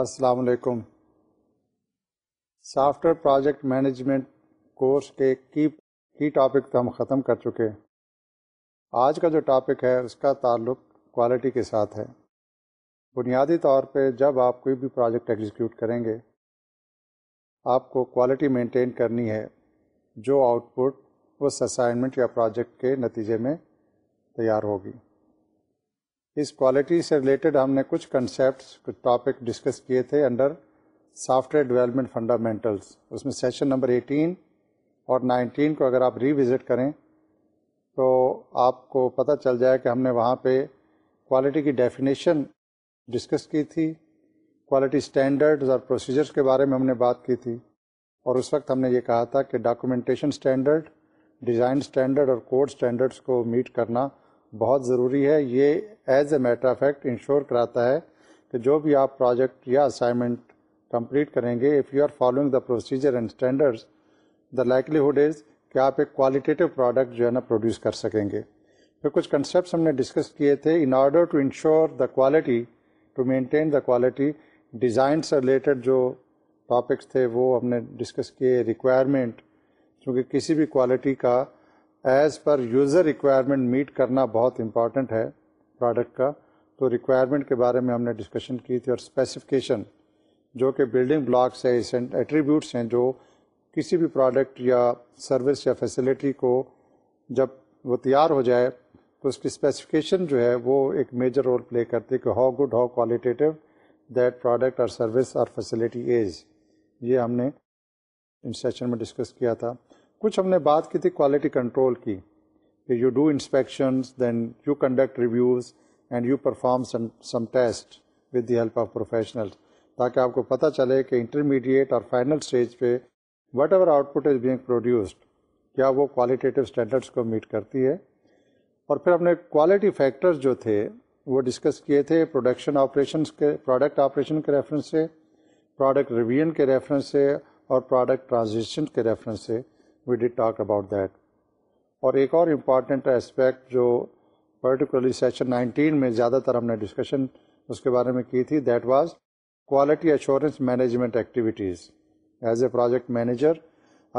السلام علیکم software project management course کے کی کی ٹاپک تو ہم ختم کر چکے آج کا جو ٹاپک ہے اس کا تعلق کوالٹی کے ساتھ ہے بنیادی طور پہ جب آپ کوئی بھی پروجیکٹ ایگزیکیوٹ کریں گے آپ کو کوالٹی مینٹین کرنی ہے جو آؤٹ پٹ اس اسائنمنٹ یا پروجیکٹ کے نتیجے میں تیار ہوگی اس کوالٹی سے ریلیٹڈ ہم نے کچھ کنسیپٹس کچھ ٹاپک ڈسکس کیے تھے under software development fundamentals اس میں سیشن نمبر ایٹین اور نائنٹین کو اگر آپ ریوزٹ کریں تو آپ کو پتہ چل جائے کہ ہم نے وہاں پہ کوالٹی کی ڈیفینیشن ڈسکس کی تھی کوالٹی اسٹینڈرڈز اور پروسیجرس کے بارے میں ہم نے بات کی تھی اور اس وقت ہم نے یہ کہا تھا کہ ڈاکومنٹیشن اسٹینڈرڈ ڈیزائن اسٹینڈرڈ اور کوڈ اسٹینڈرڈس کو میٹ کرنا بہت ضروری ہے یہ as a matter of fact ensure کراتا ہے کہ جو بھی آپ پروجیکٹ یا اسائنمنٹ کمپلیٹ کریں گے if you are following the procedure and standards the likelihood is کہ آپ ایک کوالٹیٹیو پروڈکٹ جو ہے نا پروڈیوس کر سکیں گے پھر کچھ کنسیپٹس ہم نے ڈسکس کیے تھے in order to ensure the quality to maintain the quality design سے ریلیٹڈ جو ٹاپکس تھے وہ ہم نے ڈسکس کیے ریکوائرمنٹ چونکہ کسی بھی کوالٹی کا as per user requirement meet کرنا بہت امپارٹنٹ ہے پروڈکٹ کا تو ریکوائرمنٹ کے بارے میں ہم نے ڈسکشن کی تھی اور اسپیسیفکیشن جو کہ بلڈنگ بلاکس ہیں جو کسی بھی پروڈکٹ یا سروس یا فیسلٹی کو جب وہ تیار ہو جائے تو اس کی اسپیسیفکیشن جو ہے وہ ایک میجر رول پلے کرتی ہے کہ how good how qualitative that product اور سروس اور فیسلٹی ایز یہ ہم نے ان سیشن میں ڈسکس کیا تھا کچھ ہم نے بات کی تھی کوالٹی کنٹرول کی کہ you do inspection then you conduct reviews and you perform some test with the help of professional تاکہ آپ کو پتہ چلے کہ انٹرمیڈیٹ اور فائنل اسٹیج پہ whatever output is being produced کیا وہ کوالٹیٹیو اسٹینڈرڈس کو میٹ کرتی ہے اور پھر ہم نے کوالٹی فیکٹرز جو تھے وہ ڈسکس کیے تھے پروڈکشن آپریشنس کے پروڈکٹ آپریشن کے ریفرنس سے پروڈکٹ ریویژن کے ریفرنس سے اور پروڈکٹ ٹرانزیشن کے ریفرنس سے وی ڈی ٹاک اباؤٹ دیٹ اور ایک اور امپارٹینٹ اسپیکٹ جو پرٹیکولرلی سیشن نائنٹین میں زیادہ تر ہم نے ڈسکشن اس کے بارے میں کی تھی that was quality assurance management activities as a project manager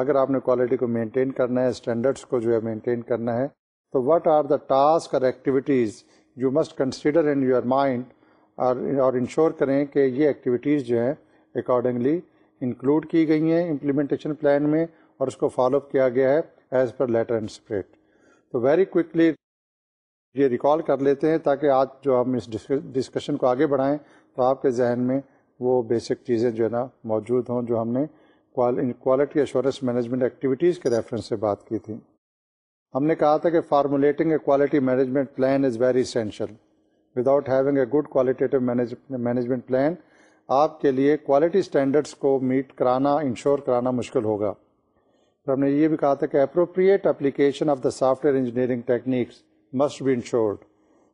اگر آپ نے کوالٹی کو مینٹین کرنا ہے اسٹینڈرڈس کو جو ہے مینٹین کرنا ہے تو واٹ آر دا ٹاسک اور activities you must consider in your mind اور انشور کریں کہ یہ ایکٹیویٹیز جو ہیں اکارڈنگلی انکلوڈ کی گئی ہیں امپلیمنٹیشن پلان میں اور اس کو فالو اپ کیا گیا ہے as per letter and spirit تو ویری کوئکلی یہ ریکال کر لیتے ہیں تاکہ آج جو ہم اس ڈسکشن کو آگے بڑھائیں تو آپ کے ذہن میں وہ بیسک چیزیں جو ہے نا موجود ہوں جو ہم نے کوالٹی ایشورنس مینجمنٹ ایکٹیویٹیز کے ریفرنس سے بات کی تھی ہم نے کہا تھا کہ formulating a quality management plan is very essential without having a good qualitative management plan آپ کے لیے کوالٹی اسٹینڈرڈس کو میٹ کرانا انشور کرانا مشکل ہوگا ہم نے یہ بھی کہا تھا کہ appropriate application of the software engineering techniques must be ensured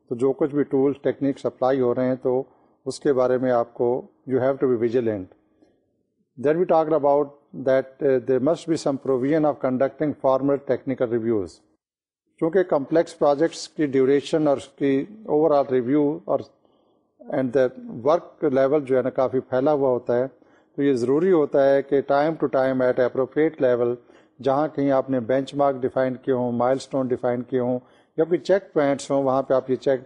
تو جو کچھ بھی ٹولس ٹیکنیکس اپلائی ہو رہے ہیں تو اس کے بارے میں آپ کو you have to be vigilant then we talk about that they must be some provision of conducting formal technical reviews چونکہ کمپلیکس پروجیکٹس کی ڈیوریشن اور اس کی اوور آل ریویو اور اینڈ دا ورک لیول جو ہے نا کافی پھیلا ہوا ہوتا ہے تو یہ ضروری ہوتا ہے کہ time to time at appropriate level جہاں کہیں آپ نے بینچ مارک ڈیفائن کیے ہوں مائل اسٹون ڈیفائن کیے ہوں یا کوئی چیک پوائنٹس ہوں وہاں پہ آپ یہ check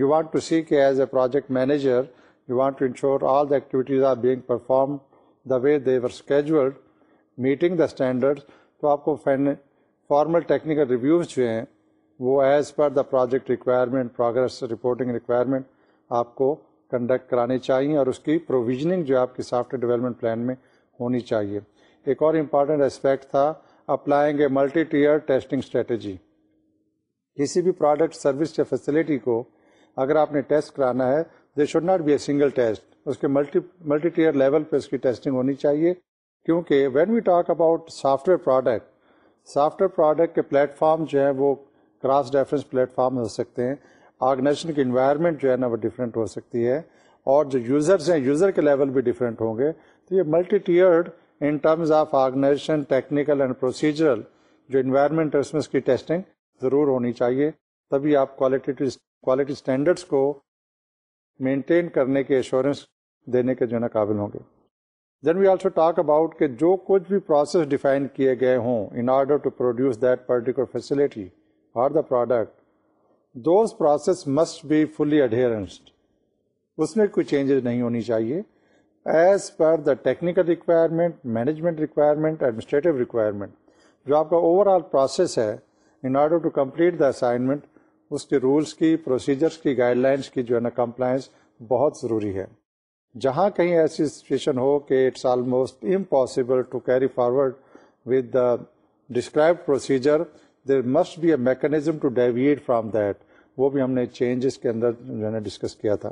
you want to see کہ as a project manager you want to ensure all the activities are being perform the way they're scheduled meeting the standard تو آپ کو فارمل ٹیکنیکل ریویوز جو ہیں وہ as per the project requirement progress reporting requirement آپ کو conduct کرانی چاہیے اور اس کی پروویژنگ جو آپ کی سافٹ ویئر ڈیولپمنٹ پلان میں ہونی چاہیے ایک اور امپارٹنٹ اسپیکٹ تھا اپلائیں گے ملٹی ٹیئر ٹیسٹنگ اسٹریٹجی کسی بھی پروڈکٹ سروس یا فیسلٹی کو اگر آپ نے ٹیسٹ کرانا ہے they should not be a single test اس کے ملٹی ملٹی ٹیئر لیول پہ اس کی ٹیسٹنگ ہونی چاہیے کیونکہ when we talk about software product software product کے پلیٹ فارم جو ہیں وہ کراس پلیٹ فارم ہو سکتے ہیں آرگنیزیشن کی انوائرمنٹ جو ہے نا وہ ڈفرینٹ ہو سکتی ہے اور جو یوزرز ہیں یوزر کے لیول بھی ڈفرینٹ ہوں گے تو یہ multi tiered in terms of organization technical and procedural جو انوائرمنٹ رسمس اس میں اس کی ٹیسٹنگ ضرور ہونی چاہیے تبھی آپ کوالٹی اسٹینڈرڈس کو مینٹین کرنے کے ایشورنس دینے کے جو ہے نا قابل ہوں گے then we also talk about کہ جو کچھ بھی پروسیس ڈیفائن کیے گئے ہوں in order to produce that particular facility or the product those process must be fully adhered اس میں کوئی چینجز نہیں ہونی چاہیے as per the technical requirement management requirement administrative requirement جو آپ کا اوور آل پروسیس ہے in order to complete the assignment اس کے رولس کی پروسیجرس کی گائڈ لائنس کی جو ہے نا کمپلائنس بہت ضروری ہے جہاں کہیں ایسی سچویشن ہو کہ it's almost impossible to carry forward with the describe procedure there must be a mechanism to deviate from that وہ بھی ہم نے چینجز کے اندر جو ہے نا ڈسکس کیا تھا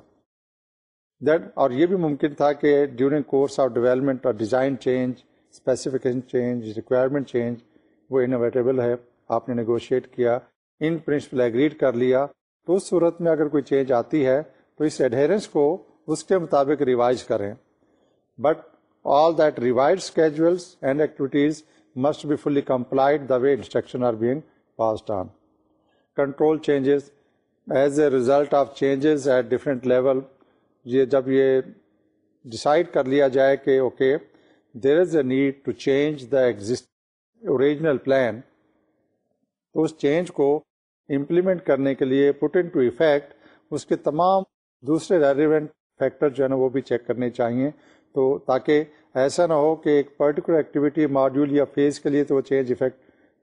دیٹ اور یہ بھی ممکن تھا کہ ڈیورنگ کورس آف ڈیولپمنٹ اور design change specification change requirement change وہ انویٹیبل ہے آپ نے نیگوشیٹ کیا ان پرنسپل ایگریڈ کر لیا تو اس صورت میں اگر کوئی چینج آتی ہے تو اس اڈیرنس کو اس کے مطابق ریوائز کریں but all that revise schedules and activities must be fully complied the way instruction are being passed on control changes as a result of changes at different level یہ جب یہ ڈسائڈ کر لیا جائے کہ okay there is a need to change the exit original plan تو اس change کو امپلیمنٹ کرنے کے لیے پٹ ان ٹو افیکٹ اس کے تمام دوسرے ریلیونٹ فیکٹر جو ہے نا وہ بھی چیک کرنے چاہیے تو تاکہ ایسا نہ ہو کہ ایک پرٹیکولر ایکٹیویٹی ماڈیول یا فیز کے لیے تو وہ چینج افیکٹ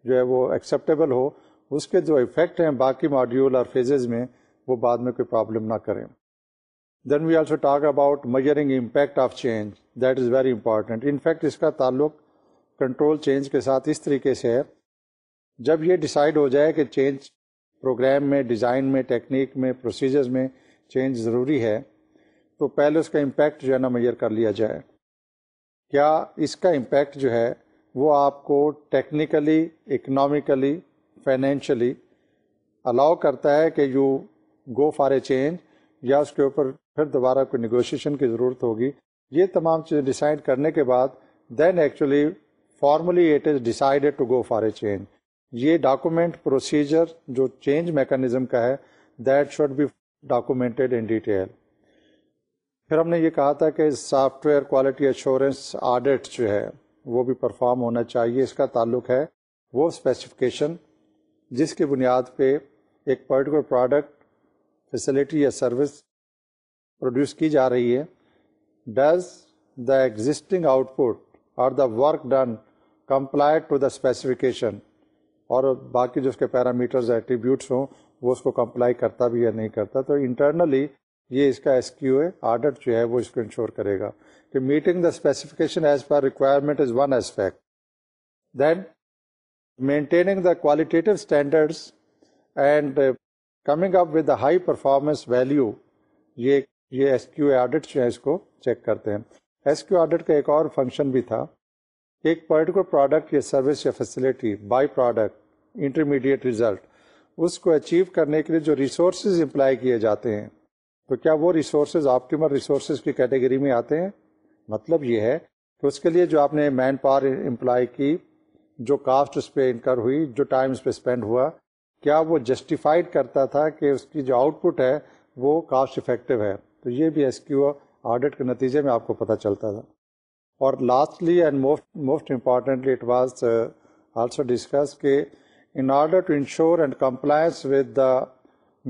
جو ہے وہ ایکسیپٹیبل ہو اس کے جو افیکٹ ہیں باقی ماڈیول اور فیزز میں وہ بعد میں کوئی پرابلم نہ کریں then we also talk about measuring impact of change that is very important in fact اس کا تعلق کنٹرول چینج کے ساتھ اس طریقے سے ہے جب یہ ڈیسائڈ ہو جائے کہ چینج پروگرام میں ڈیزائن میں ٹیکنیک میں پروسیجرز میں چینج ضروری ہے تو پہلے اس کا امپیکٹ جو ہے نا میئر کر لیا جائے کیا اس کا امپیکٹ جو ہے وہ آپ کو ٹیکنیکلی اکنامیکلی فائنینشلی الاؤ کرتا ہے کہ you go for a change یا اس کے اوپر پھر دوبارہ کوئی نیگوشیشن کی ضرورت ہوگی یہ تمام چیزیں ڈیسائڈ کرنے کے بعد then actually formally it is to go for a change یہ ڈاکومنٹ پروسیجر جو چینج میکانزم کا ہے that should be documented in detail پھر ہم نے یہ کہا تھا کہ software quality assurance audit جو ہے وہ بھی پرفارم ہونا چاہیے اس کا تعلق ہے وہ اسپیسیفکیشن جس کی بنیاد پہ ایک پرٹیکولر پروڈکٹ فیسلٹی یا سروس پروڈیوس کی جا رہی ہے does the existing output اور the work done comply to the specification اور باقی جو اس کے پیرامیٹرز ایٹریبیوٹس ہوں وہ اس کو کمپلائی کرتا بھی یا نہیں کرتا تو انٹرنلی یہ اس کا ایس کیو اے آرڈر جو ہے وہ اس کو انشور کرے گا کہ meeting the specification as per requirement is one aspect then maintaining the qualitative standards and coming up with high performance value یہ یہ ایس کیو آڈٹ جو ہے اس کو چیک کرتے ہیں ایس کیو آڈٹ کا ایک اور فنکشن بھی تھا ایک پرٹیکولر پروڈکٹ یا سروس یا facility by product intermediate result اس کو اچیو کرنے کے لیے جو ریسورسز امپلائی کیے جاتے ہیں تو کیا وہ ریسورسز آپٹیمل ریسورسز کی کیٹیگری میں آتے ہیں مطلب یہ ہے کہ اس کے لیے جو آپ نے مین پاور امپلائی کی جو کاسٹ اس پہ انکر ہوئی جو ٹائم اس پہ اسپینڈ ہوا کیا وہ جسٹیفائڈ کرتا تھا کہ اس کی جو آؤٹ پٹ ہے وہ کاسٹ افیکٹو ہے تو یہ بھی ایس کیو آڈٹ کے نتیجے میں آپ کو پتہ چلتا تھا اور lastly and most most importantly it was also discuss کہ in order to ensure and compliance with the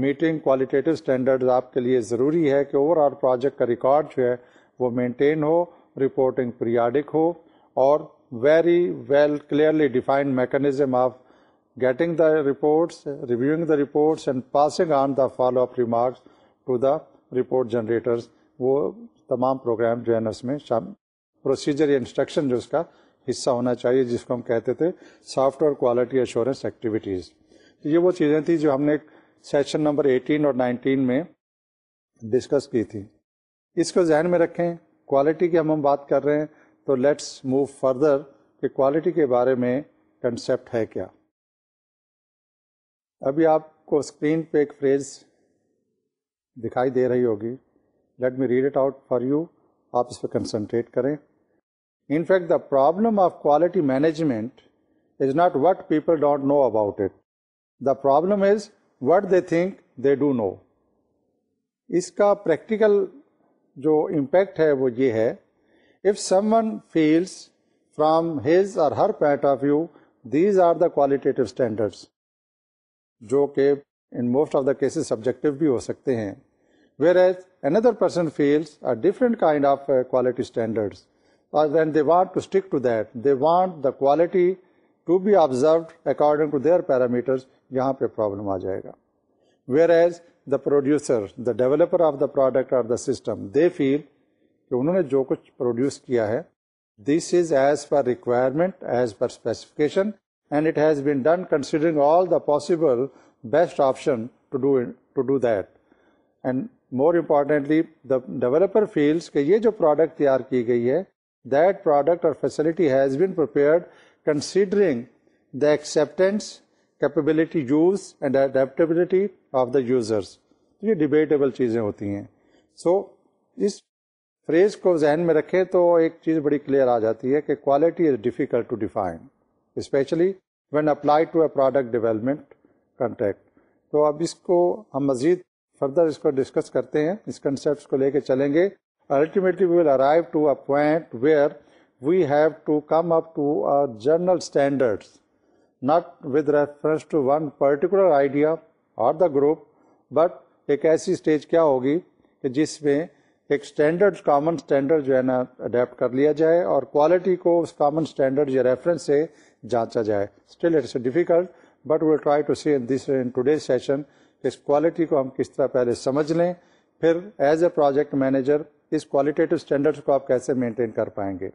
meeting qualitative standard آپ کے لیے ضروری ہے کہ اوور آل پروجیکٹ کا ریکارڈ جو ہے وہ مینٹین ہو رپورٹنگ پیریاڈک ہو اور very well clearly defined mechanism of getting the reports, reviewing the reports and passing on the follow-up remarks to the report generators وہ تمام پروگرام جو ہے نا اس میں پروسیجر یا انسٹرکشن جو اس کا حصہ ہونا چاہیے جس کو ہم کہتے تھے software quality assurance activities یہ وہ چیزیں تھیں جو ہم نے سیشن نمبر ایٹین اور نائنٹین میں ڈسکس کی تھی اس کو ذہن میں رکھیں کوالٹی کی ہم ہم بات کر رہے ہیں تو لیٹس موو فردر کہ کوالٹی کے بارے میں کنسیپٹ ہے کیا ابھی آپ کو اسکرین پہ ایک فریز دکھائی دے رہی ہوگی let me read it out for you آپ اس پہ کنسنٹریٹ کریں in fact the problem of quality management is not what people don't know about it the problem is what they think they do know اس کا practical جو impact ہے وہ یہ ہے if someone feels from his or her point of view these are the qualitative standards جو کہ in most of the cases subjective بھی ہو سکتے ہیں whereas another person feels different kind of quality standards when they want to stick to that they want the quality to be observed according to their parameters یہاں پہ problem آ جائے گا whereas the producer the developer of the product اور the system they feel کہ انہوں نے جو کچھ پروڈیوس کیا ہے this is as per requirement as per specification and it has been done considering all the possible best option that and more importantly the developer feels کے یہ جو پروڈکٹ تیار کی گئی ہے دیٹ پروڈکٹ اور facilities been prepared considering the acceptance capability use and adaptability of the users تو یہ ڈبیٹیبل چیزیں ہوتی ہیں سو اس فریز کو ذہن میں رکھیں تو ایک چیز بڑی کلیئر آ جاتی ہے کہ quality is difficult to define specially when apply to a product development context تو اب اس کو ہم مزید فردر اس کو ڈسکس کرتے ہیں اس کنسپٹ کو لے کے چلیں گے ultimately we we will arrive to to to to a point where have come up not with reference one particular idea اور دا گروپ بٹ ایک ایسی اسٹیج کیا ہوگی کہ جس میں ایک اسٹینڈرڈ کامن اسٹینڈرڈ جو ہے نا اڈیپٹ کر لیا جائے اور کوالٹی کو اس کامن اسٹینڈرڈ یا ریفرنس سے جانچا جائے still it's difficult but will try to see this in session اس کوالٹی کو ہم کس طرح پہلے سمجھ لیں پھر ایز اے پروجیکٹ مینیجر اس کو آپ کیسے مینٹین کر پائیں گے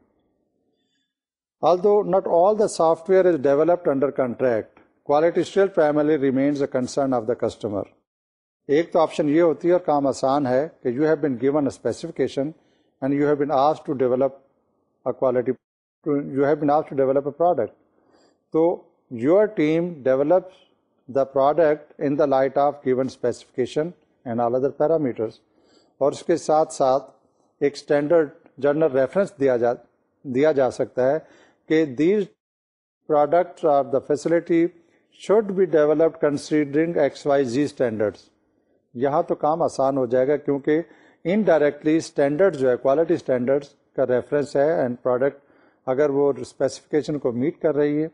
although not all the software is developed under contract quality still remains a concern of the customer ایک تو آپشن یہ ہوتی ہے اور کام آسان ہے کہ you have been given a specification and you have as to develop a quality you have as to develop a product تو your team develops the product in the light of given specification and all other parameters اور اس کے ساتھ ساتھ ایک standard general reference دیا جا دیا جا سکتا ہے کہ these product or the facility should be developed considering X Y Z standards یہاں تو کام آسان ہو جائے گا کیونکہ انڈائریکٹلی اسٹینڈرڈ جو ہے کوالٹی اسٹینڈرڈس کا ریفرنس ہے اینڈ پروڈکٹ اگر وہ اسپیسیفکیشن کو میٹ کر رہی ہے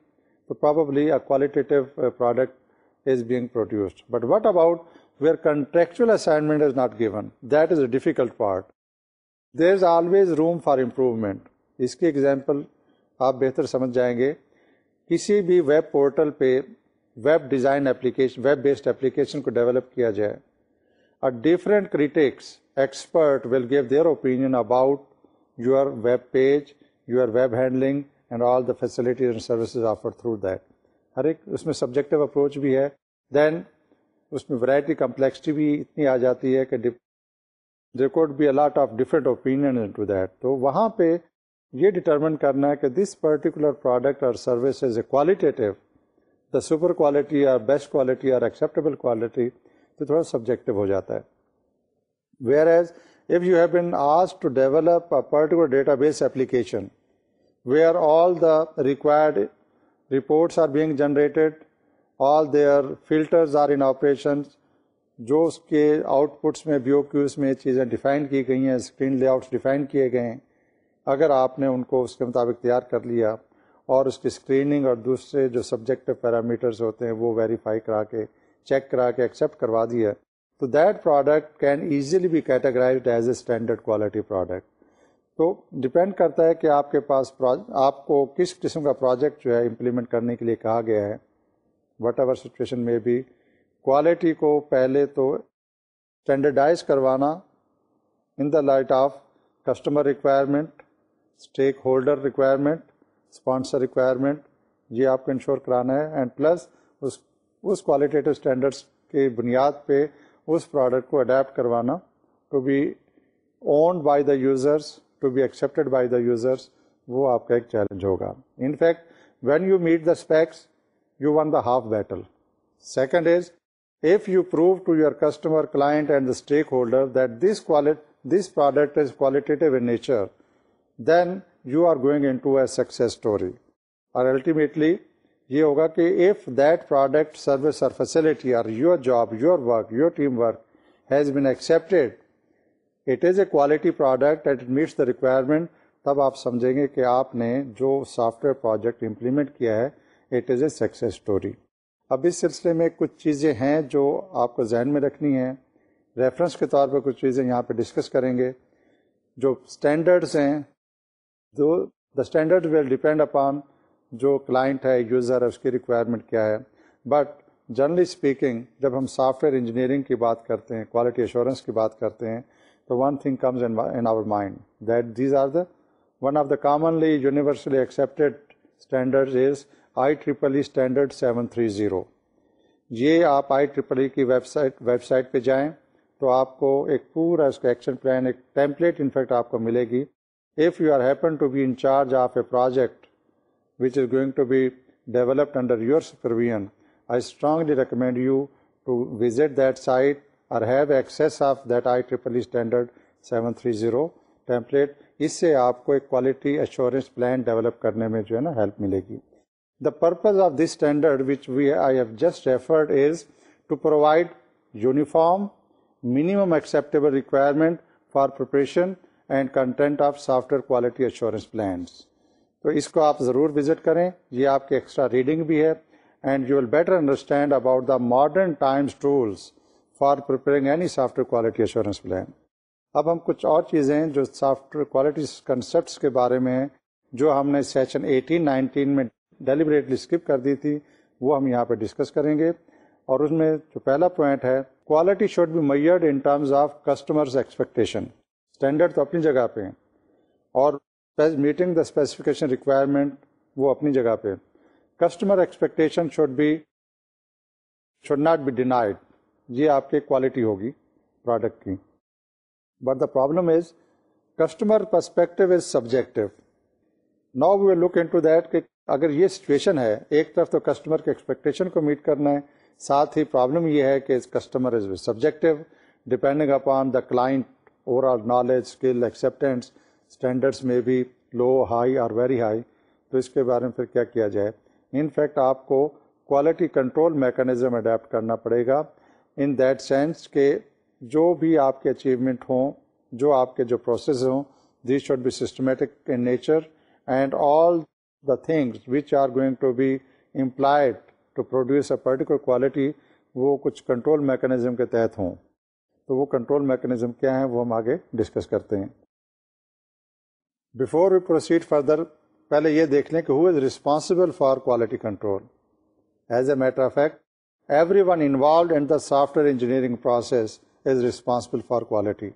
تو probably qualitative product is being produced but what about where contractual assignment is not given that is a difficult part there is always room for improvement اس کی ایگزامپل آپ بہتر سمجھ جائیں گے کسی بھی ویب پورٹل پہ web design application web based application کو ڈیولپ کیا جائے اور different critics expert will give their opinion about your web page your web handling and all the facilities and services offer through that ہر ایک اس میں subjective approach بھی ہے دین اس میں ورائٹی کمپلیکسٹی بھی اتنی آ جاتی ہے کہ there could be a lot of different opinion to that تو وہاں پہ یہ ڈٹرمن کرنا ہے کہ دس پرٹیکولر پروڈکٹ اور service is a qualitative the super quality اور بیسٹ کوالٹی اور ایکسیپٹیبل کوالٹی تو تھوڑا سبجیکٹو ہو جاتا ہے whereas if you have been as to develop particular database application where all all the required reports are being all all their filters are in جو اس کے out پٹس میں بیو cues میں چیزیں ڈیفائن کی گئی ہیں اسکرین لے آؤٹس ڈیفائن کیے گئے ہیں اگر آپ نے ان کو اس کے مطابق تیار کر لیا اور اس کی اسکریننگ اور دوسرے جو سبجیکٹو پیرامیٹرز ہوتے ہیں وہ ویریفائی کرا کے چیک کرا کے ایکسیپٹ کروا دیا تو that product can easily be categorized as a standard quality product تو ڈیپینڈ کرتا ہے کہ آپ کے پاس آپ کو کس قسم کا پروجیکٹ جو ہے امپلیمنٹ کرنے کے لیے کہا گیا ہے وٹ ایور سچویشن میں بھی کوالٹی کو پہلے تو اسٹینڈرڈائز کروانا in the light of customer requirement stakeholder requirement sponsor requirement یہ آپ کو انشور کرانا ہے اینڈ پلس اس اس کوالٹیٹیو اسٹینڈرڈس کی بنیاد پہ اس پروڈکٹ کو اڈیپٹ کروانا to be owned by the users to be accept by the users وہ آپ کا ایک چیلنج ہوگا in fact when you meet the specs you won the half battle second is if you prove to your customer client and the stakeholder that this this product is in nature then you are going in to a success story اور ultimately یہ ہوگا کہ if product service اور facility اور your job your work your team work has been accepted it is a quality product it meets the requirement تب آپ سمجھیں گے کہ آپ نے جو سافٹ ویئر پروجیکٹ امپلیمنٹ کیا ہے it is a success story اب اس سلسلے میں کچھ چیزیں ہیں جو آپ کو ذہن میں رکھنی ہیں ریفرنس کے طور پر کچھ چیزیں یہاں پہ ڈسکس کریں گے جو اسٹینڈرڈس ہیں دو the standard will depend upon جو کلائنٹ ہے یوزر ہے اس کی ریکوائرمنٹ کیا ہے بٹ جنرلی اسپیکنگ جب ہم سافٹ ویئر انجینئرنگ کی بات کرتے ہیں کوالٹی ایشورنس کی بات کرتے ہیں تو one thing comes in our mind that these are the one of the commonly universally accepted standard is I triple E standard seven three zero یہ آپ آئی ٹریپل ای کی ویب سائٹ ویب سائٹ پہ جائیں تو آپ کو ایک پورا اس کا ایکشن پلان ایک ٹیمپلیٹ انفیکٹ آپ کو ملے گی if you are happen to be in charge of a project which is going to be developed under your supervision I strongly recommend you to visit that site اور have access of that I triple E standard seven three zero template اس سے آپ کو ایک quality assurance plan develop کرنے میں جو ہے نا ہیلپ ملے گی the purpose of this standard which we I have just referred is to provide uniform minimum acceptable requirement for preparation and content of software quality assurance plans تو اس کو آپ ضرور وزٹ کریں یہ آپ کی ایکسٹرا ریڈنگ بھی ہے and you will better understand about the modern times tools for preparing any software quality assurance plan اب ہم کچھ اور چیزیں ہیں جو سافٹ ویئر کوالٹی کنسیپٹس کے بارے میں جو ہم نے سیشن ایٹین نائنٹین میں ڈیلیبریٹلی اسکپ کر دی تھی وہ ہم یہاں پہ ڈسکس کریں گے اور اس میں جو پہلا پوائنٹ ہے quality should be measured in terms of customers expectation standard تو اپنی جگہ پہ ہیں اور میٹنگ دا اسپیسیفکیشن ریکوائرمنٹ وہ اپنی جگہ پہ customer expectation should be should not be denied یہ آپ کی کوالٹی ہوگی پروڈکٹ کی but the problem is customer perspective is subjective now we look in to that کہ اگر یہ سچویشن ہے ایک طرف تو کسٹمر کے ایکسپیکٹیشن کو میٹ کرنا ہے ساتھ ہی پرابلم یہ ہے کہ customer is subjective depending upon the client overall knowledge skill acceptance standards میں بھی لو ہائی اور ویری ہائی تو اس کے بارے میں پھر کیا کیا جائے ان فیکٹ آپ کو کوالٹی کنٹرول میکانزم اڈیپٹ کرنا پڑے گا ان دیٹ سینس کہ جو بھی آپ کے اچیومنٹ ہوں جو آپ کے جو پروسیس ہوں they should be systematic in nature and all the things which are going to be employed to produce a particular quality وہ کچھ کنٹرول میکینزم کے تحت ہوں تو وہ کنٹرول میکانزم کیا ہیں وہ ہم آگے ڈسکس کرتے ہیں بفور وی پروسیڈ فردر پہلے یہ دیکھ لیں کہ who is responsible for quality control as a matter of fact everyone involved in the software engineering process is responsible for quality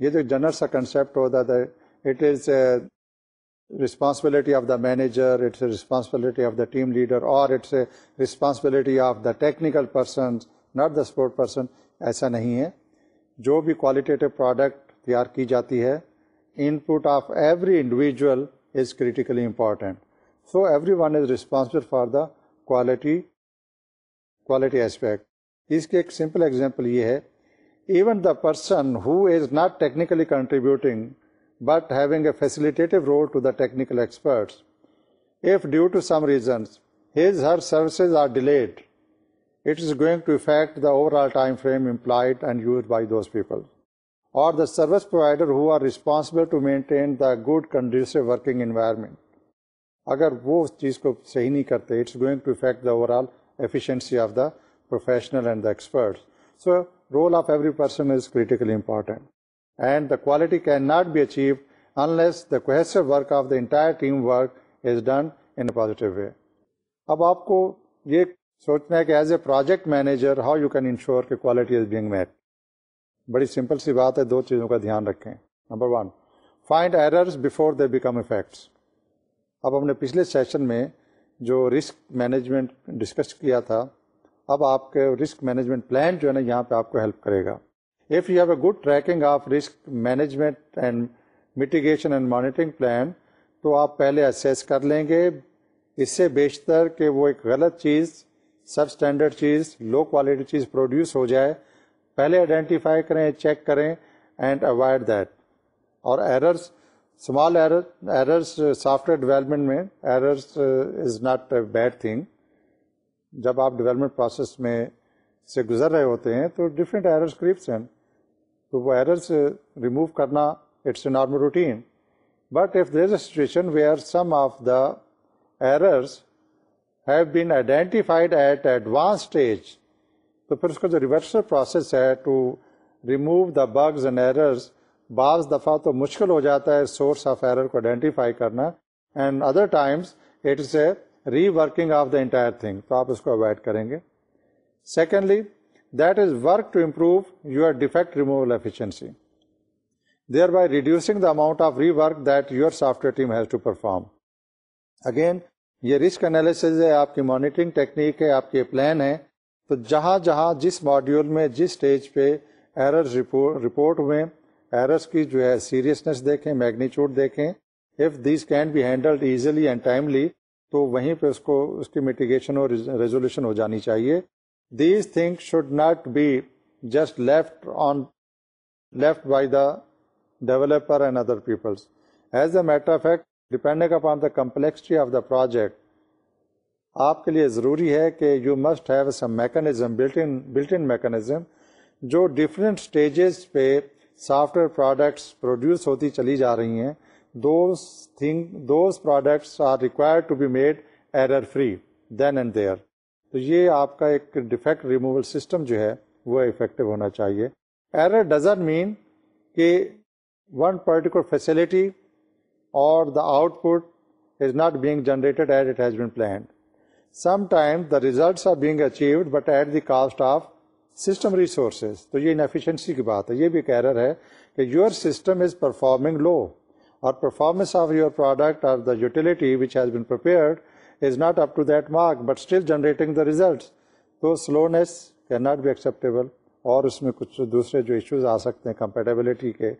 یہ جو جنرل سا کنسیپٹ ہوتا تھا it is responsibility responsibility of the manager it's a responsibility of the team leader اور it's a responsibility of the technical person not the support person ایسا نہیں ہے جو بھی کوالٹیٹیو پروڈکٹ تیار کی جاتی ہے input of every individual is critically important so everyone is responsible for the quality quality aspect اس کی ایک سمپل ایگزامپل یہ ہے even the person who is not technically contributing but having a facilitative experts if due to some reasons his her services are delayed it is going to affect the overall time frame employed and use by those people اور the service provider who are responsible to maintain the good conducive working environment اگر وہ اس چیز کو صحیح نہیں کرتے it's going to affect the overall efficiency of the professional and expert so role of ever important and the quality can not be achieve of the entire way اب آپ کو یہ سوچنا ہے کہ as a project manager how you can ensure quality is being met بڑی simple سی بات ہے دو چیزوں کا دھیان رکھیں number one find errors before the become effects اب ہم نے پچھلے سیشن میں جو رسک مینجمنٹ ڈسکس کیا تھا اب آپ کے رسک مینجمنٹ پلان جو ہے نا یہاں پہ آپ کو ہیلپ کرے گا if you have a good tracking of risk management and mitigation and monitoring plan تو آپ پہلے اسیس کر لیں گے اس سے بیشتر کہ وہ ایک غلط چیز سب اسٹینڈرڈ چیز لو کوالٹی چیز پروڈیوس ہو جائے پہلے آئیڈینٹیفائی کریں چیک کریں اینڈ اوائڈ دیٹ اور errors small errors software development میں errors is not a bad thing جب آپ ڈیولپمنٹ پروسیس میں سے گزر رہے ہوتے ہیں تو ڈفرینٹ ایررس کریپس ہیں تو وہ ایررس ریموو uh, کرنا it's a normal routine but if there is a situation we are some of the errors have been identified at advance stage تو پھر اس کا جو ریورسل پروسیس ہے to remove the bugs and errors بعض دفعہ تو مشکل ہو جاتا ہے سورس آف ایرر کو آئیڈینٹیفائی کرنا and other times it is a reworking of the entire thing تو آپ اس کو اوائڈ کریں گے secondly that is work to improve air defect removal efficiency they are by reducing the amount of re work that your software team has to perform again یہ risk analysis آپ کی monitoring technique ہے آپ کے plan ہے تو جہاں جہاں جس ماڈیول میں جس اسٹیج پہ ایرر رپورٹ ہوئے ایررس کی جو ہے سیریسنیس دیکھیں میگنیچیوڈ دیکھیں if these can be handled easily and timely تو وہیں پہ اس کو اس کی میٹیگیشن اور ریزولوشن ہو جانی چاہیے these thing should not be just left on left by the developer and other peoples as a matter fact depending upon the complexity of the project آپ کے لیے ضروری ہے کہ you must have some mechanism built in mechanism جو different stages پہ software products produce ہوتی چلی جا رہی ہیں those those products are to be made error free then and there تو یہ آپ کا ایک ڈیفیکٹ ریموول سسٹم جو ہے وہ افیکٹو ہونا چاہیے ایرر ڈزن مین کہ ون پرٹیکولر فیسلٹی اور the output is not being generated at it has been planned some time the results are being achieved but at the cost of system resources تو یہ inefficiency کی بات ہے یہ بھی error ہے کہ your system is performing low اور performance of your product or the utility which has been prepared is not up to that mark but still generating the results تو slowness can not be acceptable اور اس میں کچھ دوسرے جو issues آ سکتے ہیں کمپیٹیبلٹی کے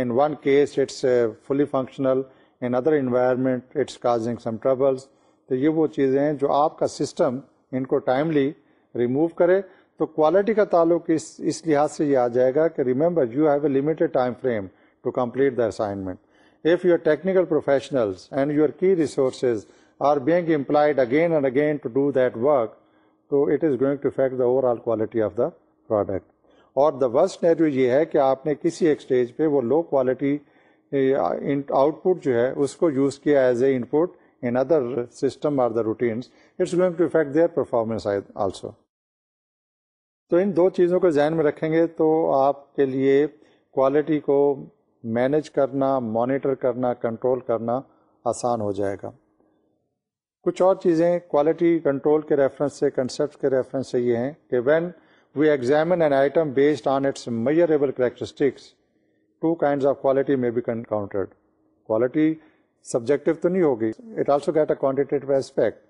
in one case it's fully functional in other environment it's causing some troubles تو یہ وہ چیزیں ہیں جو آپ کا سسٹم ان کو ٹائملی ریموو کرے تو کوالٹی کا تعلق اس لحاظ سے یہ آ جائے گا کہ remember you have a limited frame to complete the assignment if you technical professional and you key resources are being employed again and again to do that work تو it is going to affect the overall quality of the product اور the worst نیٹو یہ ہے کہ آپ نے کسی ایک اسٹیج پہ وہ لو کوالٹی آؤٹ پٹ جو ہے اس کو یوز کیا as a input in other system or the routines it's going to affect their performance also تو ان دو چیزوں کو ذہن میں رکھیں گے تو آپ کے لیے کوالٹی کو مینج کرنا مانیٹر کرنا کنٹرول کرنا آسان ہو جائے گا کچھ اور چیزیں کوالٹی کنٹرول کے ریفرنس سے کنسیپٹ کے ریفرنس سے یہ ہیں کہ when we examine an item based on its measurable characteristics two kind of quality میں بی کنکاؤنٹرڈ کوالٹی سبجیکٹو تو نہیں ہوگی it also get a quantitative aspect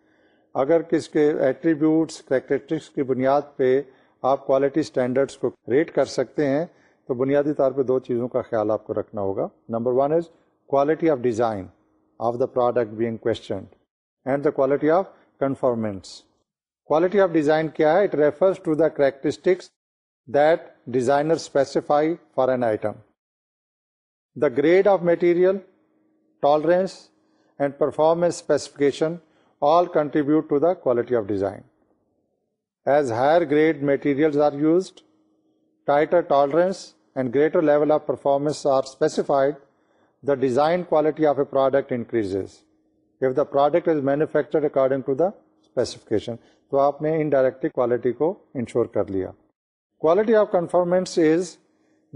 اگر کس کے ایٹریبیوٹس کریکٹرسٹکس کی بنیاد پہ آپ کوالٹی اسٹینڈرڈس کو ریٹ کر سکتے ہیں تو بنیادی طور پہ دو چیزوں کا خیال آپ کو رکھنا ہوگا number one is quality of design of the product being questioned and the quality quality of of conformance design کیا ہے it refers to the characteristics that designer specify for an item the grade of material tolerance and performance specification all contribute to the quality of design as higher grade tighter tighter tolerance and greater level of performance are specified the design quality of a product If the the product is manufactured according to specification, تو آپ نے in quality کو ensure کر لیا quality of conformance is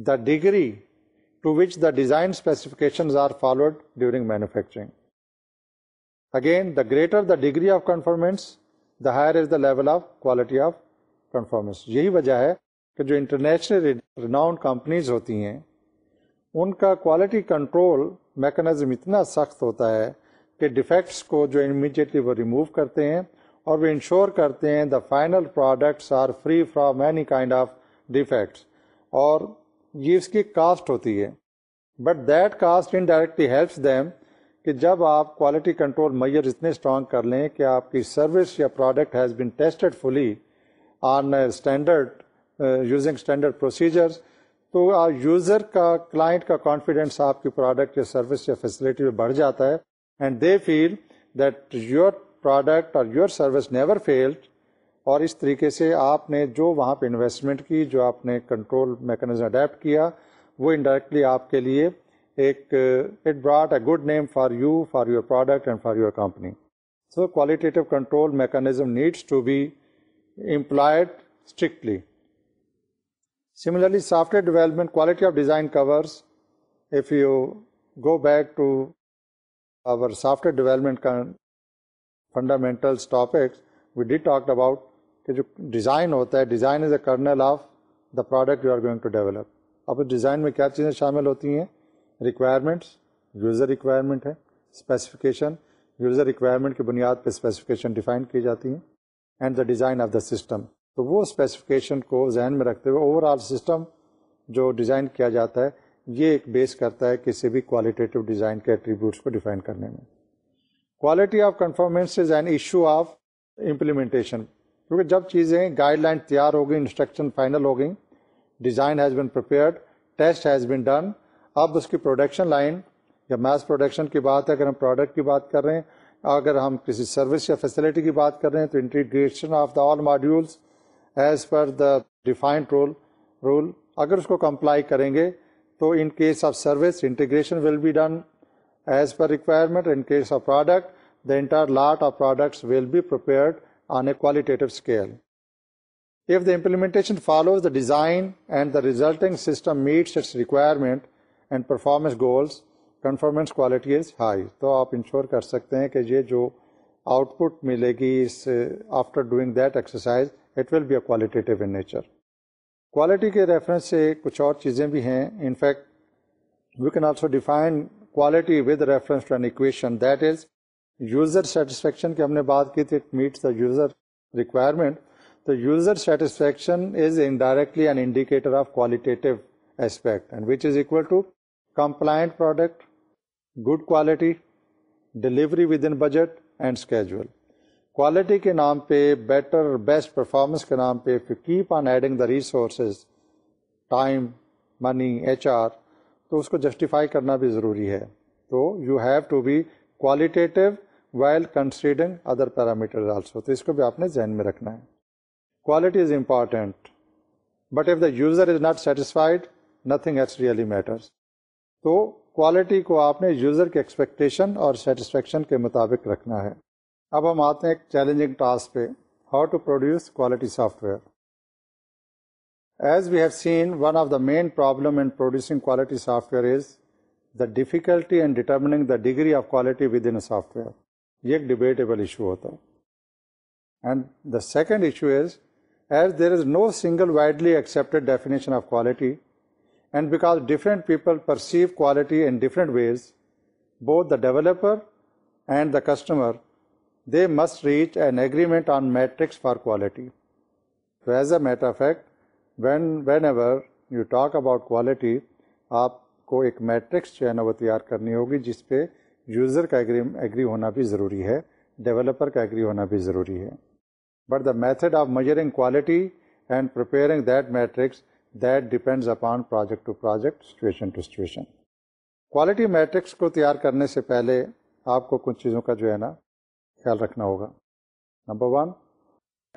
the degree to which the design specifications are followed during manufacturing again the greater the degree of conformance the higher is the level of quality of conformance یہی وجہ ہے کہ جو international renowned companies ہوتی ہیں ان کا quality control mechanism اتنا سخت ہوتا ہے کہ ڈیفیکٹس کو جو امیجیٹلی وہ ریموو کرتے ہیں اور وہ انشور کرتے ہیں the final products are free from any kind of defects اور یہ اس کی کاسٹ ہوتی ہے but that cost indirectly helps them کہ جب آپ کوالٹی کنٹرول میئر اتنے اسٹرانگ کر لیں کہ آپ کی سروس یا product has been tested fully on standard using standard procedures تو یوزر کا کلائنٹ کا کانفیڈینس آپ کی پروڈکٹ یا سروس یا فیسلٹی میں بڑھ جاتا ہے and they feel that your product اور یور سروس نیور فیلڈ اور اس طریقے سے آپ نے جو وہاں پہ انویسٹمنٹ کی جو آپ نے کنٹرول میکانزم اڈیپٹ کیا وہ انڈائریکٹلی آپ کے لیے ایک it brought a good name for you for your product and for your company so qualitative control mechanism needs to be employed strictly similarly software development quality of design course if you go back to our software development کا topics we D talk about کہ جو design ہوتا ہے design is a kernel of the product you are going to develop اب اس design میں کیا چیزیں شامل ہوتی ہیں ریکوائرمنٹس یوزر ریکوائرمنٹ ہے اسپیسیفکیشن یوزر ریکوائرمنٹ کی بنیاد پہ اسپیسیفکیشن ڈیفائن کی جاتی ہیں and the design of the system تو وہ اسپیسیفکیشن کو ذہن میں رکھتے ہوئے اوور آل سسٹم جو ڈیزائن کیا جاتا ہے یہ ایک بیس کرتا ہے کسی بھی کوالٹیٹیو ڈیزائن کے ایٹریبیوٹس کو ڈیفائن کرنے میں quality of conformance is an issue of implementation کیونکہ جب چیزیں گائڈ لائن تیار ہو گئیں انسٹرکشن فائنل ہو گئیں design has been prepared test has been done اب اس کی پروڈکشن لائن یا میس پروڈکشن کی بات ہے اگر ہم پروڈکٹ کی بات کر رہے ہیں اگر ہم کسی سروس یا فیسلٹی کی بات کر رہے ہیں تو integration of the all modules as per the defined rule rule اگر اس کو کمپلائی کریں گے تو in case of service integration will be done as per requirement in case of product the entire lot of products will be پرڈ on a qualitative scale if the implementation follows the design and the resulting system meets its requirement and performance goals conformance quality is high تو آپ ensure کر سکتے ہیں کہ یہ جو output ملے گی اس after doing that exercise it will be a qualitative in nature quality کے ریفرنس سے کچھ اور چیزیں بھی ہیں in fact we can also define quality with reference to an equation that is user satisfaction کی ہم نے بات کی تھی it meets the user requirement تو user satisfaction is indirectly an indicator of qualitative aspect and which is equal to compliant product good quality delivery within budget and schedule quality کے نام پہ better best performance کے نام پہ keep on adding the resources time money H R تو اس کو justify کرنا بھی ضروری ہے تو you have to be qualitative well considering other parameter also تو اس کو بھی آپ نے ذہن میں رکھنا ہے quality is important but if the user is not satisfied nothing it's really matters تو کوالٹی کو آپ نے یوزر کے ایکسپیکٹیشن اور سیٹسفیکشن کے مطابق رکھنا ہے اب ہم آتے ہیں ایک چیلنجنگ ٹاسک پہ how to produce quality software as we have seen one of the main problem in producing quality software is the difficulty in determining the degree of quality within software یہ ایک debatable issue ہوتا ہے and the second issue is as there is no single widely accepted definition of quality and because different people perceive quality in different ways the the developer and the customer they must reach an agreement on metrics for quality as a matter fact when whenever you talk about quality آپ کو ایک metrics جو ہے نا وہ تیار کرنی ہوگی جس پہ یوزر کا ایگری ہونا بھی ضروری ہے ڈیولپر کا ایگری ہونا بھی ضروری ہے but the method of measuring quality and preparing that metrics that depends upon project to project situation to situation quality metrics کو تیار کرنے سے پہلے آپ کو کچھ چیزوں کا جو ہے نا خیال رکھنا ہوگا number one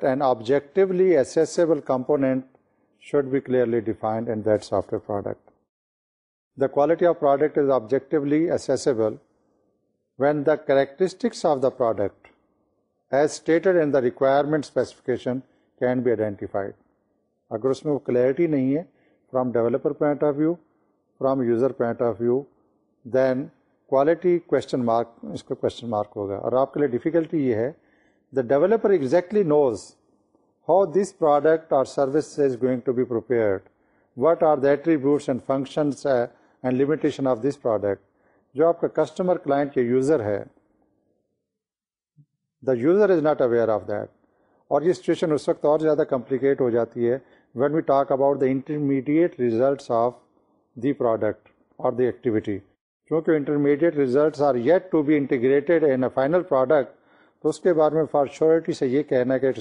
and objectively assessable component should be clearly defined in that software product the quality of product is objectively assessable when the characteristics of the product as stated and the requirement specification can be identified اگر اس میں وہ clarity نہیں ہے from developer point of view from user point of view then quality question mark اس کا question mark ہوگا اور آپ کے لیے ڈیفیکلٹی یہ ہے the developer exactly knows how this product اور service is going to be prepared what are the attributes and functions and limitation of this product جو آپ کا کسٹمر کلائنٹ یا یوزر ہے the user is not aware of that اور یہ situation اس وقت اور زیادہ کمپلیکیٹ ہو جاتی ہے we we talk about the intermediate results of the product اور the activity intermediate intermediate results are yet to be in in final product تو اس کے بارے میں فار شیورٹی سے یہ کہنا ہے کہ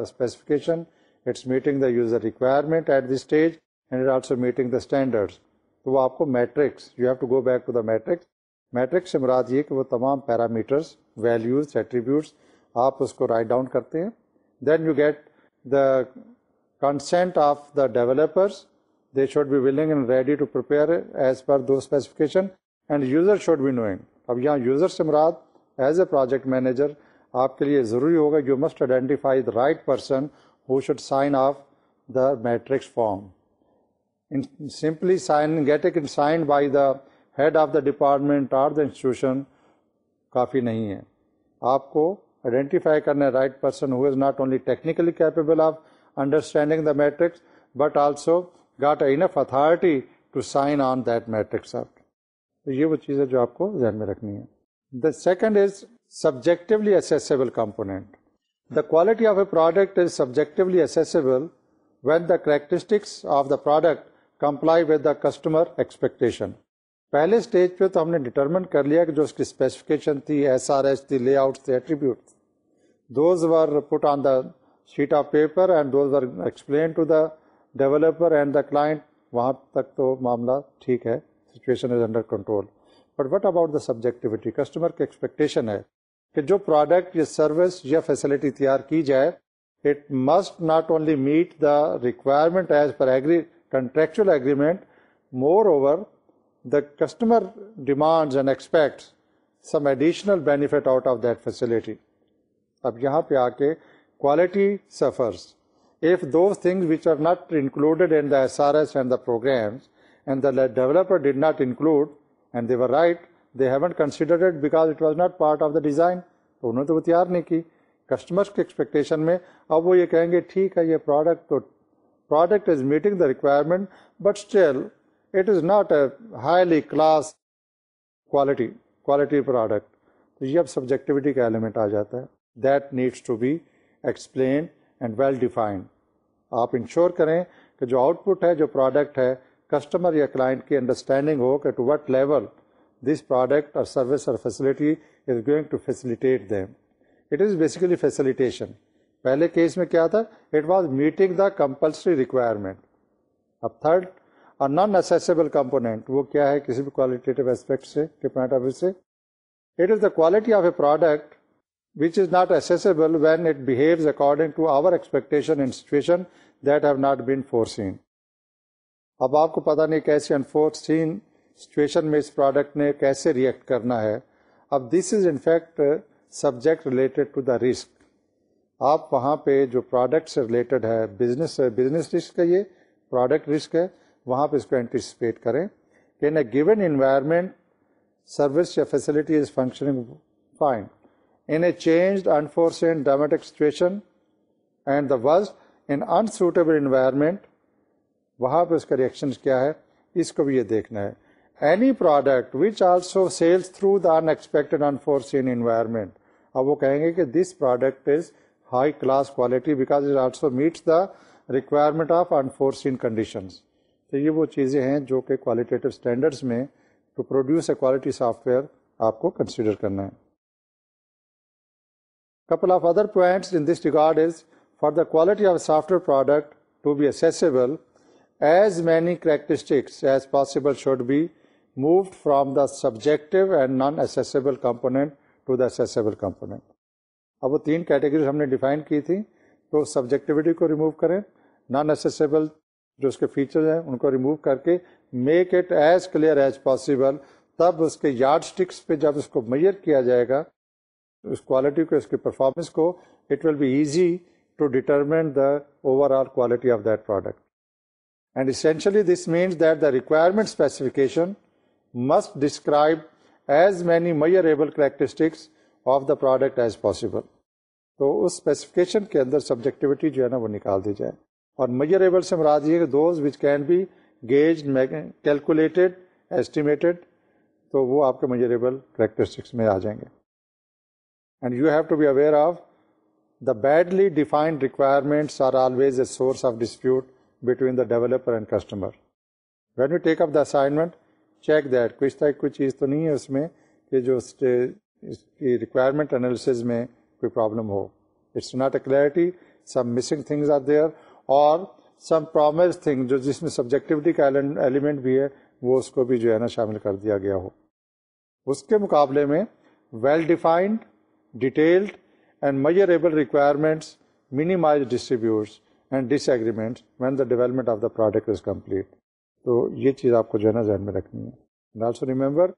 specification it's meeting the user requirement at the stage and it also meeting the standards تو وہ آپ کو metrics you have to to go back the metrics metrics سے مراد یہ کہ وہ تمام پیرامیٹرس ویلیوز ایٹریبیوٹس آپ اس کو رائٹ ڈاؤن کرتے ہیں then you get the consent of the developers they should be willing and ready to prepare as per the specification and user should be knowing اب یہاں یوزر سے مراد as a project manager آپ کے لیے ضروری ہوگا you must identify the right person who should sign off the metrics form simply sign get signed by the head of the department or the institution کافی نہیں ہے آپ کو آئیڈینٹیفائی کرنا right person who is not only technically capable of understanding the metric but also got a authority to sign on that تو یہ وہ چیز ہے جو آپ کو ذہن میں رکھنی ہے the second is subjectively assessable component the quality of a product is subjectively assessable when the characteristics of the product comply with the customer expectation پہلے اسٹیج پہ تو ہم نے ڈٹرمن کر لیا کہ جو اس کی اسپیسیفکیشن تھی ایس آر ایس تھی لے آؤٹ تھے attribute those put on the sheet of paper and those are explain to the developer and the client وہاں تک تو معاملہ ٹھیک ہے situation is under control but what about the subjectivity customer کی expectation ہے کہ جو پروڈکٹ یا سروس یا فیسلٹی تیار کی جائے it must not only meet the requirement as per agree contractual agreement more over the customer demands and expects some additional benefit out of that facility اب یہاں پہ آ کے quality suffers if two things which are not included in the S R S and the programs and the let developer did not include and they were right they heaven considered of the design تو انہوں نے تو وہ تیار نہیں کی customers کے expectation میں اب وہ یہ کہیں گے ٹھیک ہے یہ پروڈکٹ تو product is meeting the requirement but still it is not a highly class quality quality product تو یہ اب سبجیکٹوٹی کا ایلیمنٹ آ جاتا ہے that needs to be explain and well defined آپ انشور کریں کہ جو آؤٹ پٹ ہے جو پروڈکٹ ہے کسٹمر یا کلائنٹ کی انڈرسٹینڈنگ ہو کہ to what level this product اور سروس اور facility is going to facilitate them it is basically facilitation پہلے کیس میں کیا تھا it was meeting the compulsory requirement اب تھرڈ اور نان ایسیسیبل کمپوننٹ وہ کیا ہے کسی بھی کوالٹیٹیو اسپیکٹ سے کے پوائنٹ آف ویو سے it is the quality of a product which is not accessible when it behaves according to our expectation in situation that have not been foreseen. اب آپ کو پتا نہیں کیسے انفورسین سچویشن میں اس پروڈکٹ نے کیسے ریئیکٹ کرنا ہے اب this is in fact subject related to the risk آپ وہاں پہ جو پروڈکٹ سے ریلیٹڈ ہے بزنس بزنس رسک ہے یہ پروڈکٹ رسک ہے وہاں پہ اس کو اینٹیسپیٹ کریں کہ in a given environment service یا facility is functioning fine in a changed, unforeseen, dramatic situation and the was in unsuitable environment وہاں پہ اس کا ریئیکشن کیا ہے اس کو بھی یہ دیکھنا ہے any product which also sails through the unexpected unforeseen environment اب وہ کہیں گے کہ this product is high class quality because it also meet the requirement of unforeseen conditions تو یہ وہ چیزیں ہیں جو کہ کوالٹیٹیو اسٹینڈرڈس میں to produce a quality software آپ کو کنسیڈر کرنا ہے couple of other points in this regard is for the quality of a software product to be accessible as many characteristics as possible should be moved from the subjective and non-accessible component to the accessible component. اب وہ تین categories ہم نے define کی تھیں تو subjectivity کو remove کریں نان اسیسیبل جو اس کے فیچرز ہیں ان کو ریموو کر کے make it as clear as possible تب اس کے یارڈ اسٹکس پہ جب اس کو میئر کیا جائے گا اس کوالٹی کو اس کی پرفارمنس کو it will be easy to determine the overall quality of that product and essentially this means that the requirement specification must describe as many measurable characteristics of the product as possible تو اس specification کے اندر subjectivity جو ہے نا وہ نکال دی جائے اور میئر ایبل سے مراد یہ کہ those which can be gauged calculated estimated تو وہ آپ کے میجریبل کریکٹرسٹکس میں آ جائیں گے and you have to be aware of the badly defined requirements are always a source of dispute between the developer and customer when you take up the assignment check that کچھ تک کوئی چیز تو نہیں ہے اس میں کہ جو اس کی ریکوائرمنٹ انالیسز میں کوئی پرابلم ہو it's not a clarity some missing things are there اور سم پرومز تھنگ جو جس میں سبجیکٹیوٹی کا ایلیمنٹ بھی ہے وہ اس کو بھی جو ہے نا شامل کر دیا گیا ہو اس کے مقابلے میں well defined detailed and measurable requirements minimize distributes and disagreements when the development of the product is complete تو یہ چیز آپ کو جو ہے نا ذہن میں رکھنی ہے and also remember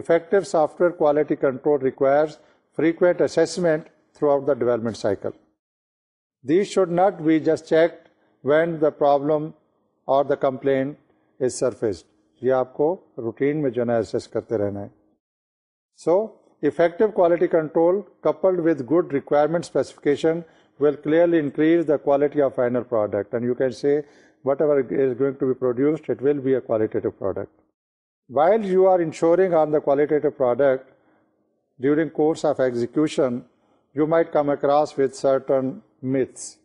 effective software quality control requires frequent assessment throughout the development cycle these should not be just checked when the problem اور دا کمپلین از سرفیسڈ یہ آپ کو روٹین میں جو ہے نا ایسیس کرتے رہنا ہے سو effective quality control coupled with good requirement specification will clearly increase the quality of final product and you can say whatever is going to be produced it will be a qualitative product. While you are ensuring on the qualitative product during course of execution you might come across with certain myths.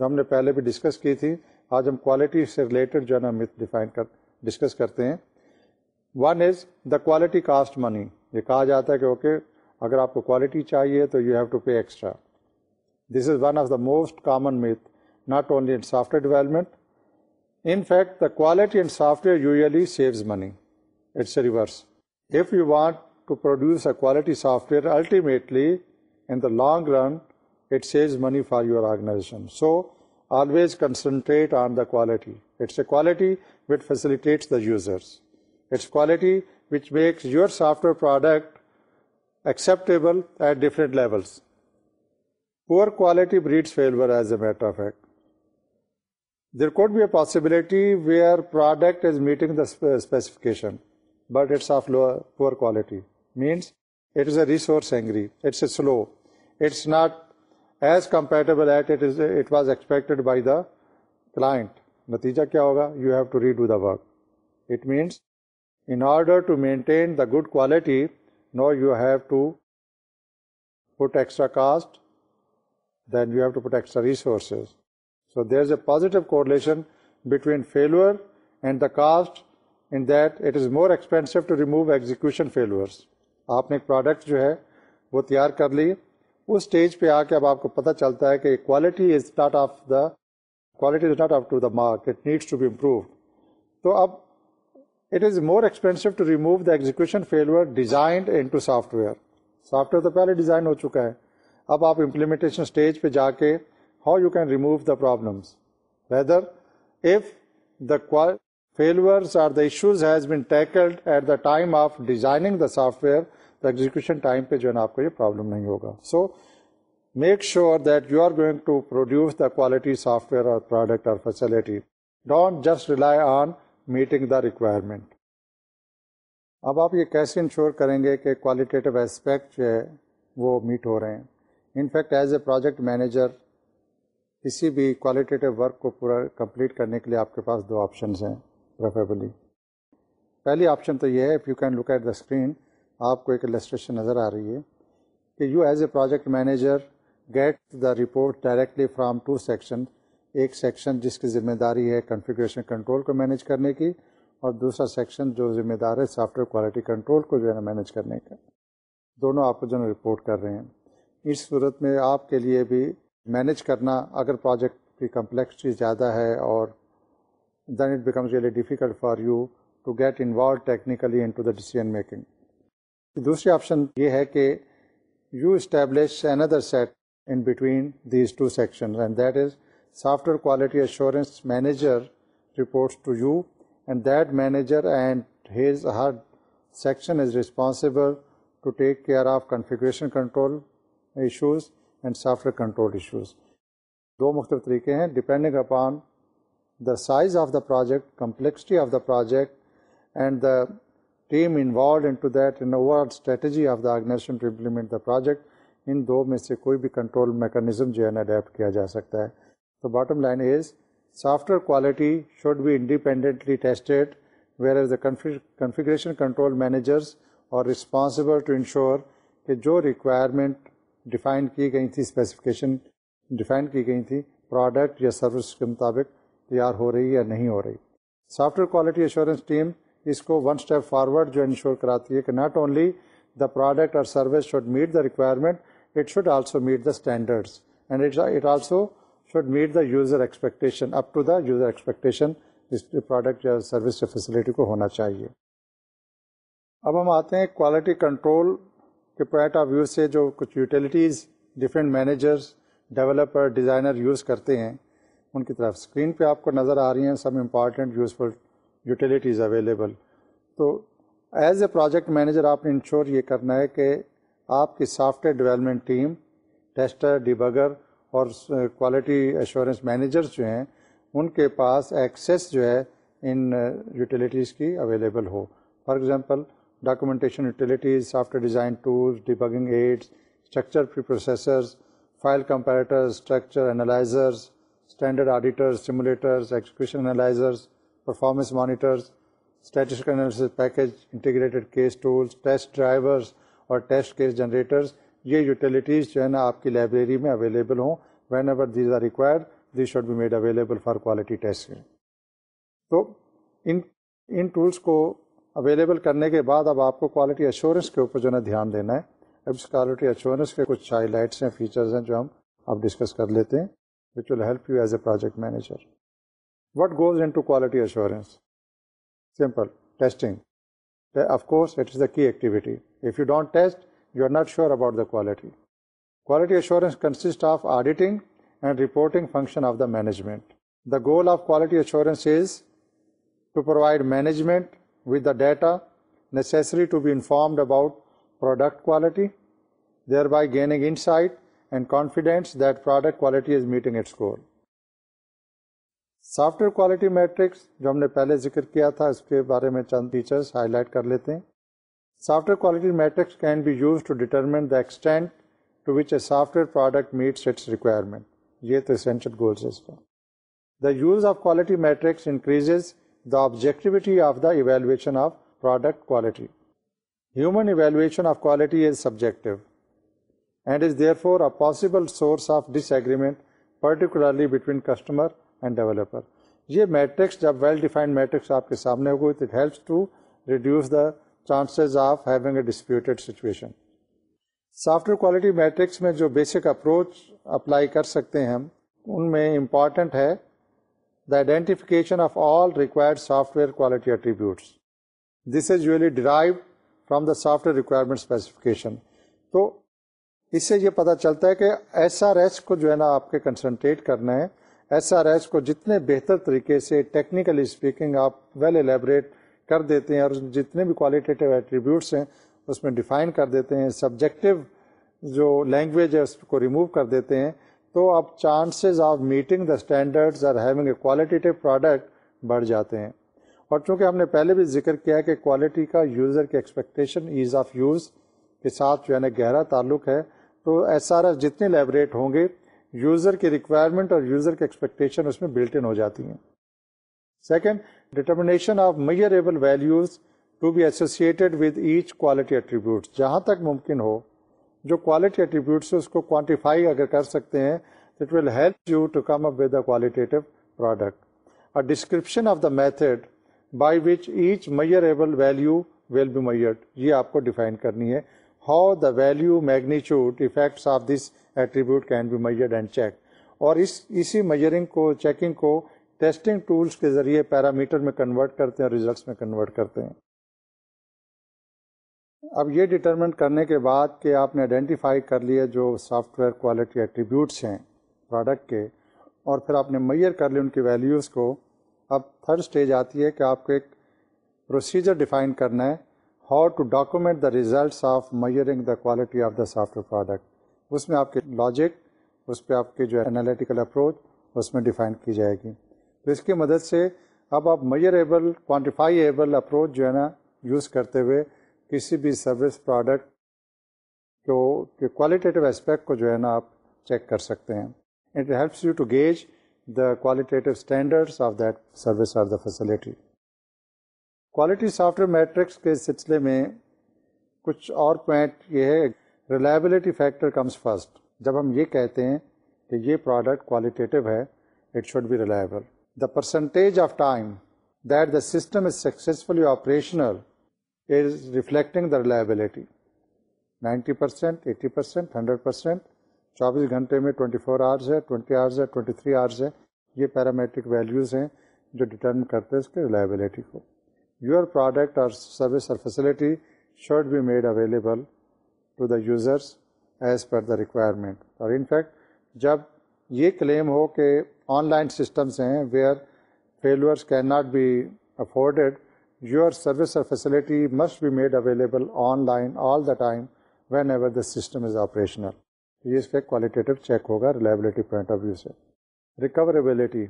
ہم نے پہلے بھی discuss کی تھی آج ہم quality سے related جو ہے نا ڈسکس کرتے ہیں one is the quality cost money یہ کہا جاتا ہے کہ اوکے okay, اگر آپ کو کوالٹی چاہیے تو you have to pay extra this is one of the most common myth not only in software development in fact the quality and software usually saves money it's reverse if you want to produce a quality software ultimately in the long run it saves money for your organization so always concentrate on the quality it's a quality what the users it's quality which Max your software product acceptable at different levels poor quality breed failure as a matter there could be a possibility where product is meeting the specification but it's of poor quality means it is a ریسورسریٹبل at it was expected by the client نتیجہ کیا ہوگا you have to read وا what means in order to maintain the good quality now you have to put extra cost then you have to put extra resources so there is a positive correlation between failure and the cost in that it is more expensive to remove execution failures آپ نے ایک product جو ہے وہ تیار کر لی اس stage پہ آ کے اب آپ کو پتہ چلتا ہے کہ quality is not of the quality is not of to the mark it needs to be improve تو اب it is more expensive to remove the execution failure designed in to software software تو پہلے design ہو چکا ہے اب آپ implementation stage پہ جا کے how you can remove the problems whether if the fail or the issues has been tackled at the time of designing the software the execution time پہ جو ہے نا آپ کو یہ پرابلم نہیں ہوگا so make sure that you are going to produce the quality software اور پروڈکٹ اور facility don't just rely on meeting the requirement اب آپ یہ کیسے انشور کریں گے کہ کوالٹیٹیو اسپیکٹ جو ہے وہ میٹ ہو رہے ہیں in fact as a project manager کسی بھی کوالٹیٹیو ورک کو پورا کمپلیٹ کرنے کے لیے آپ کے پاس دو آپشنز ہیں پریفریبلی پہلی آپشن تو یہ ہے if you can look at the screen آپ کو ایک السٹریشن نظر آ رہی ہے کہ you as a project manager get the report directly from to section ایک سیکشن جس کی ذمہ داری ہے کنفیگریشن کنٹرول کو مینیج کرنے کی اور دوسرا سیکشن جو ذمہ دار ہے سافٹ ویئر کوالٹی کنٹرول کو جو ہے نا مینیج کرنے کا دونوں آپ کو جو ہے نا رپورٹ کر رہے ہیں اس صورت میں آپ کے لیے بھی مینیج کرنا اگر پروجیکٹ کی کمپلیکسٹی زیادہ ہے اور then it becomes really difficult for you to get involve technically in to the decision making دوسری آپشن یہ ہے کہ یو اسٹیبلش اندر set in between these two section and that is software quality assurance manager reports to you and that manager and has her section is responsible to take care of configuration control issues and software control issues دو مختلف طریقے ہیں depending upon the size of the project complexity of the project and the team involved in to that in over strategy of the organisation to implement the project ان دو میں سے کوئی بھی کنٹرول میکانزم جو ہے نا اڈیپٹ کیا جا سکتا ہے دو bottom line is software quality should be انڈیپینڈنٹلیڈ ارفی کنفیگریشن کنٹرول مینیجرز اور رسپانسیبل ٹو انشور کہ جو ریکوائرمنٹ ڈیفائن کی گئی تھی اسپیسیفکیشن ڈیفائن کی گئی تھی پروڈکٹ یا سروس کے مطابق تیار ہو رہی یا نہیں ہو رہی software quality assurance team اس کو ون اسٹیپ فارورڈ جو انشور کراتی ہے کہ ناٹ اونلی دا پروڈکٹ اور service should meet the requirement it should also meet the standards and it also should meet the user expectation up to the user expectation اس product یا service یا facility کو ہونا چاہیے اب ہم آتے ہیں کوالٹی کنٹرول کے پوائنٹ آف ویو سے جو کچھ utilities different managers developer designer use کرتے ہیں ان کی طرف اسکرین پہ آپ کو نظر آ رہی ہیں some important useful utilities available تو ایز اے پروجیکٹ مینیجر آپ نے انشور یہ کرنا ہے کہ آپ کی software development team tester debugger اور کوالٹی ایشورنس مینیجرس جو ہیں ان کے پاس ایکسیس جو ہے ان یوٹیلیٹیز کی اویلیبل ہو for example documentation utilities software design tools debugging aids structure preprocessors file comparators structure analysers standard auditors analysers performance monitors statistical analysis package integrated case tools test drivers اور test case generators یہ utilities جو ہے نا آپ کی library میں available ہوں whenever these are required these should be made available for quality تو ان ان ٹولس کو اویلیبل کرنے کے بعد اب آپ کو کوالٹی ایشورنس کے اوپر جو ہے نا دھیان دینا ہے اب اس کوالٹی ایشورنس کے کچھ ہائی لائٹس ہیں فیچرز ہیں جو ہم آپ ڈسکس کر لیتے ہیں which will help you as a project manager what goes in to quality assurance simple testing of course it is the key activity if you don't test you are not sure about the quality quality assurance consist of auditing and reporting function of the management the goal of quality assurance is to provide management with the data necessary to be informed about product quality thereby gaining by gaining insight and confidence that product quality is meeting its goal software quality metrics جو ہم نے پہلے ذکر کیا تھا اس کے بارے میں چند فیچرس ہائی لائٹ کر لیتے ہیں software quality metrics can be use to determine the extent to which a software product meets its requirement یہ تو اس کا the use of quality metrics increases the objectivity of the evaluation of product quality human evaluation of quality is subjective and is therefore دیر possible source of disagreement particularly between customer and developer یہ metrics جب well defined metrics آپ کے سامنے ہو تو it helps to reduce the chances of having a disputed situation software quality metrics میں جو بیسک اپروچ اپلائی کر سکتے ہیں ہم ان میں امپارٹنٹ ہے the identification this is یولی drive from the software requirement specification تو اس سے یہ پتا چلتا ہے کہ ایس آر ایس کو جو ہے نا آپ کے کنسنٹریٹ کرنا ہے ایس آر ایس کو جتنے بہتر طریقے سے ٹیکنیکلی اسپیکنگ آپ ویل ایلیبریٹ کر دیتے ہیں اور جتنے بھی کوالٹیٹیو ایٹریبیوٹس ہیں اس میں ڈیفائن کر دیتے ہیں سبجیکٹیو جو لینگویج ہے اس کو ریموو کر دیتے ہیں تو اب chances of meeting the standard or having a qualitative product بڑھ جاتے ہیں اور چونکہ ہم نے پہلے بھی ذکر کیا کہ کوالٹی کا یوزر کے ایکسپیکٹیشن ایز آف یوز کے ساتھ جو ہے نا گہرا تعلق ہے تو ایس آر ایس جتنے لیبریٹ ہوں گے یوزر کی ریکوائرمنٹ اور یوزر کی ایکسپیکٹیشن اس میں بلٹ ان ہو جاتی ہیں second determination of measurable values to be associated with each quality attributes جہاں تک ممکن ہو جو کوالٹی ایٹریبیوٹس اس کو کوانٹیفائی اگر کر سکتے ہیں it will help you to come up with a qualitative product اور description of the method by which each measurable value will be measure یہ آپ کو ڈیفائن کرنی ہے how the value magnitude effects of this attribute can be measure and check اور اس اسی measuring کو چیکنگ کو ٹیسٹنگ ٹولس کے ذریعے پیرامیٹر میں کنورٹ کرتے ہیں اور ریزلٹس میں کنورٹ کرتے ہیں اب یہ ڈٹرمنٹ کرنے کے بعد کہ آپ نے آئیڈینٹیفائی کر لیا جو سافٹ ویئر کوالٹی ایٹریبیوٹس ہیں پروڈکٹ کے اور پھر آپ نے میئر کر لی ان کی ویلیوز کو اب تھرڈ اسٹیج آتی ہے کہ آپ کو ایک پروسیجر ڈیفائن کرنا ہے how to document the results of measuring the quality of the software product اس میں آپ کے لاجک اس پہ آپ کے جو انالیٹیکل اپروچ اس میں ڈیفائن کی جائے گی تو اس کی مدد سے اب آپ measurable quantifiable approach جو ہے نا یوز کرتے ہوئے کسی بھی سروس پروڈکٹ کو کے کوالٹیٹیو اسپیکٹ کو جو ہے نا آپ چیک کر سکتے ہیں it helps you to gauge the qualitative standards of that service or the facility quality software metrics کے سلسلے میں کچھ اور پوائنٹ یہ ہے ریلائبلٹی فیکٹر کمز فرسٹ جب ہم یہ کہتے ہیں کہ یہ پروڈکٹ کوالٹیٹیو ہے it should be reliable the percentage of time that the system is successfully operational is reflecting the reliability. 90%, 80%, 100%, percent چوبیس گھنٹے میں 24 فور آورس ہے 20 آورس ہے 23 تھری آورس ہے یہ پیرامیٹرک ویلیوز ہیں جو ڈیٹرمن کرتے ہیں اس کے ریلائبلٹی کو یور پروڈکٹ اور سروس اور facility should be made available to the users as per the requirement اور انفیکٹ جب یہ کلیم ہو کہ آن لائن سسٹمس ہیں where failures can not be afforded your service اور facility must be made available online all the time whenever the system is operational یہ اس پہ کوالٹیٹو چیک ہوگا ریلائبلٹی پوائنٹ آف ویو سے recoverability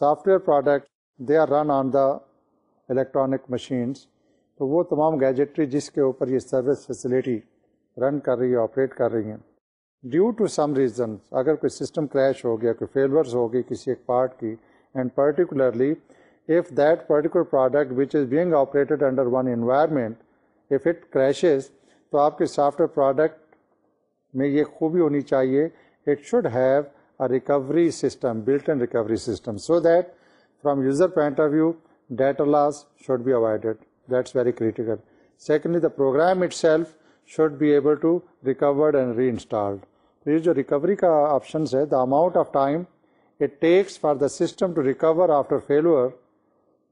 software product they are run on the electronic machines تو وہ تمام gadgetry جس کے اوپر یہ سروس فیسلٹی رن کر رہی ہے آپریٹ کر رہی ہیں ڈیو ٹو سم ریزن اگر کوئی سسٹم کریش ہو گیا کوئی فیلورس ہو گئی کسی ایک پارٹ کی and particularly if that particular product which is being operated under one environment if it crashes تو آپ کے سافٹ ویئر پروڈکٹ میں یہ خوبی ہونی چاہیے it should have a recovery system built and recovery system so that from user point of view data loss should be avoided that's very critical secondly the program itself should be recovered and reinstalled یہ جو recovery کا options ہے the amount of time it takes for the system to recover after failure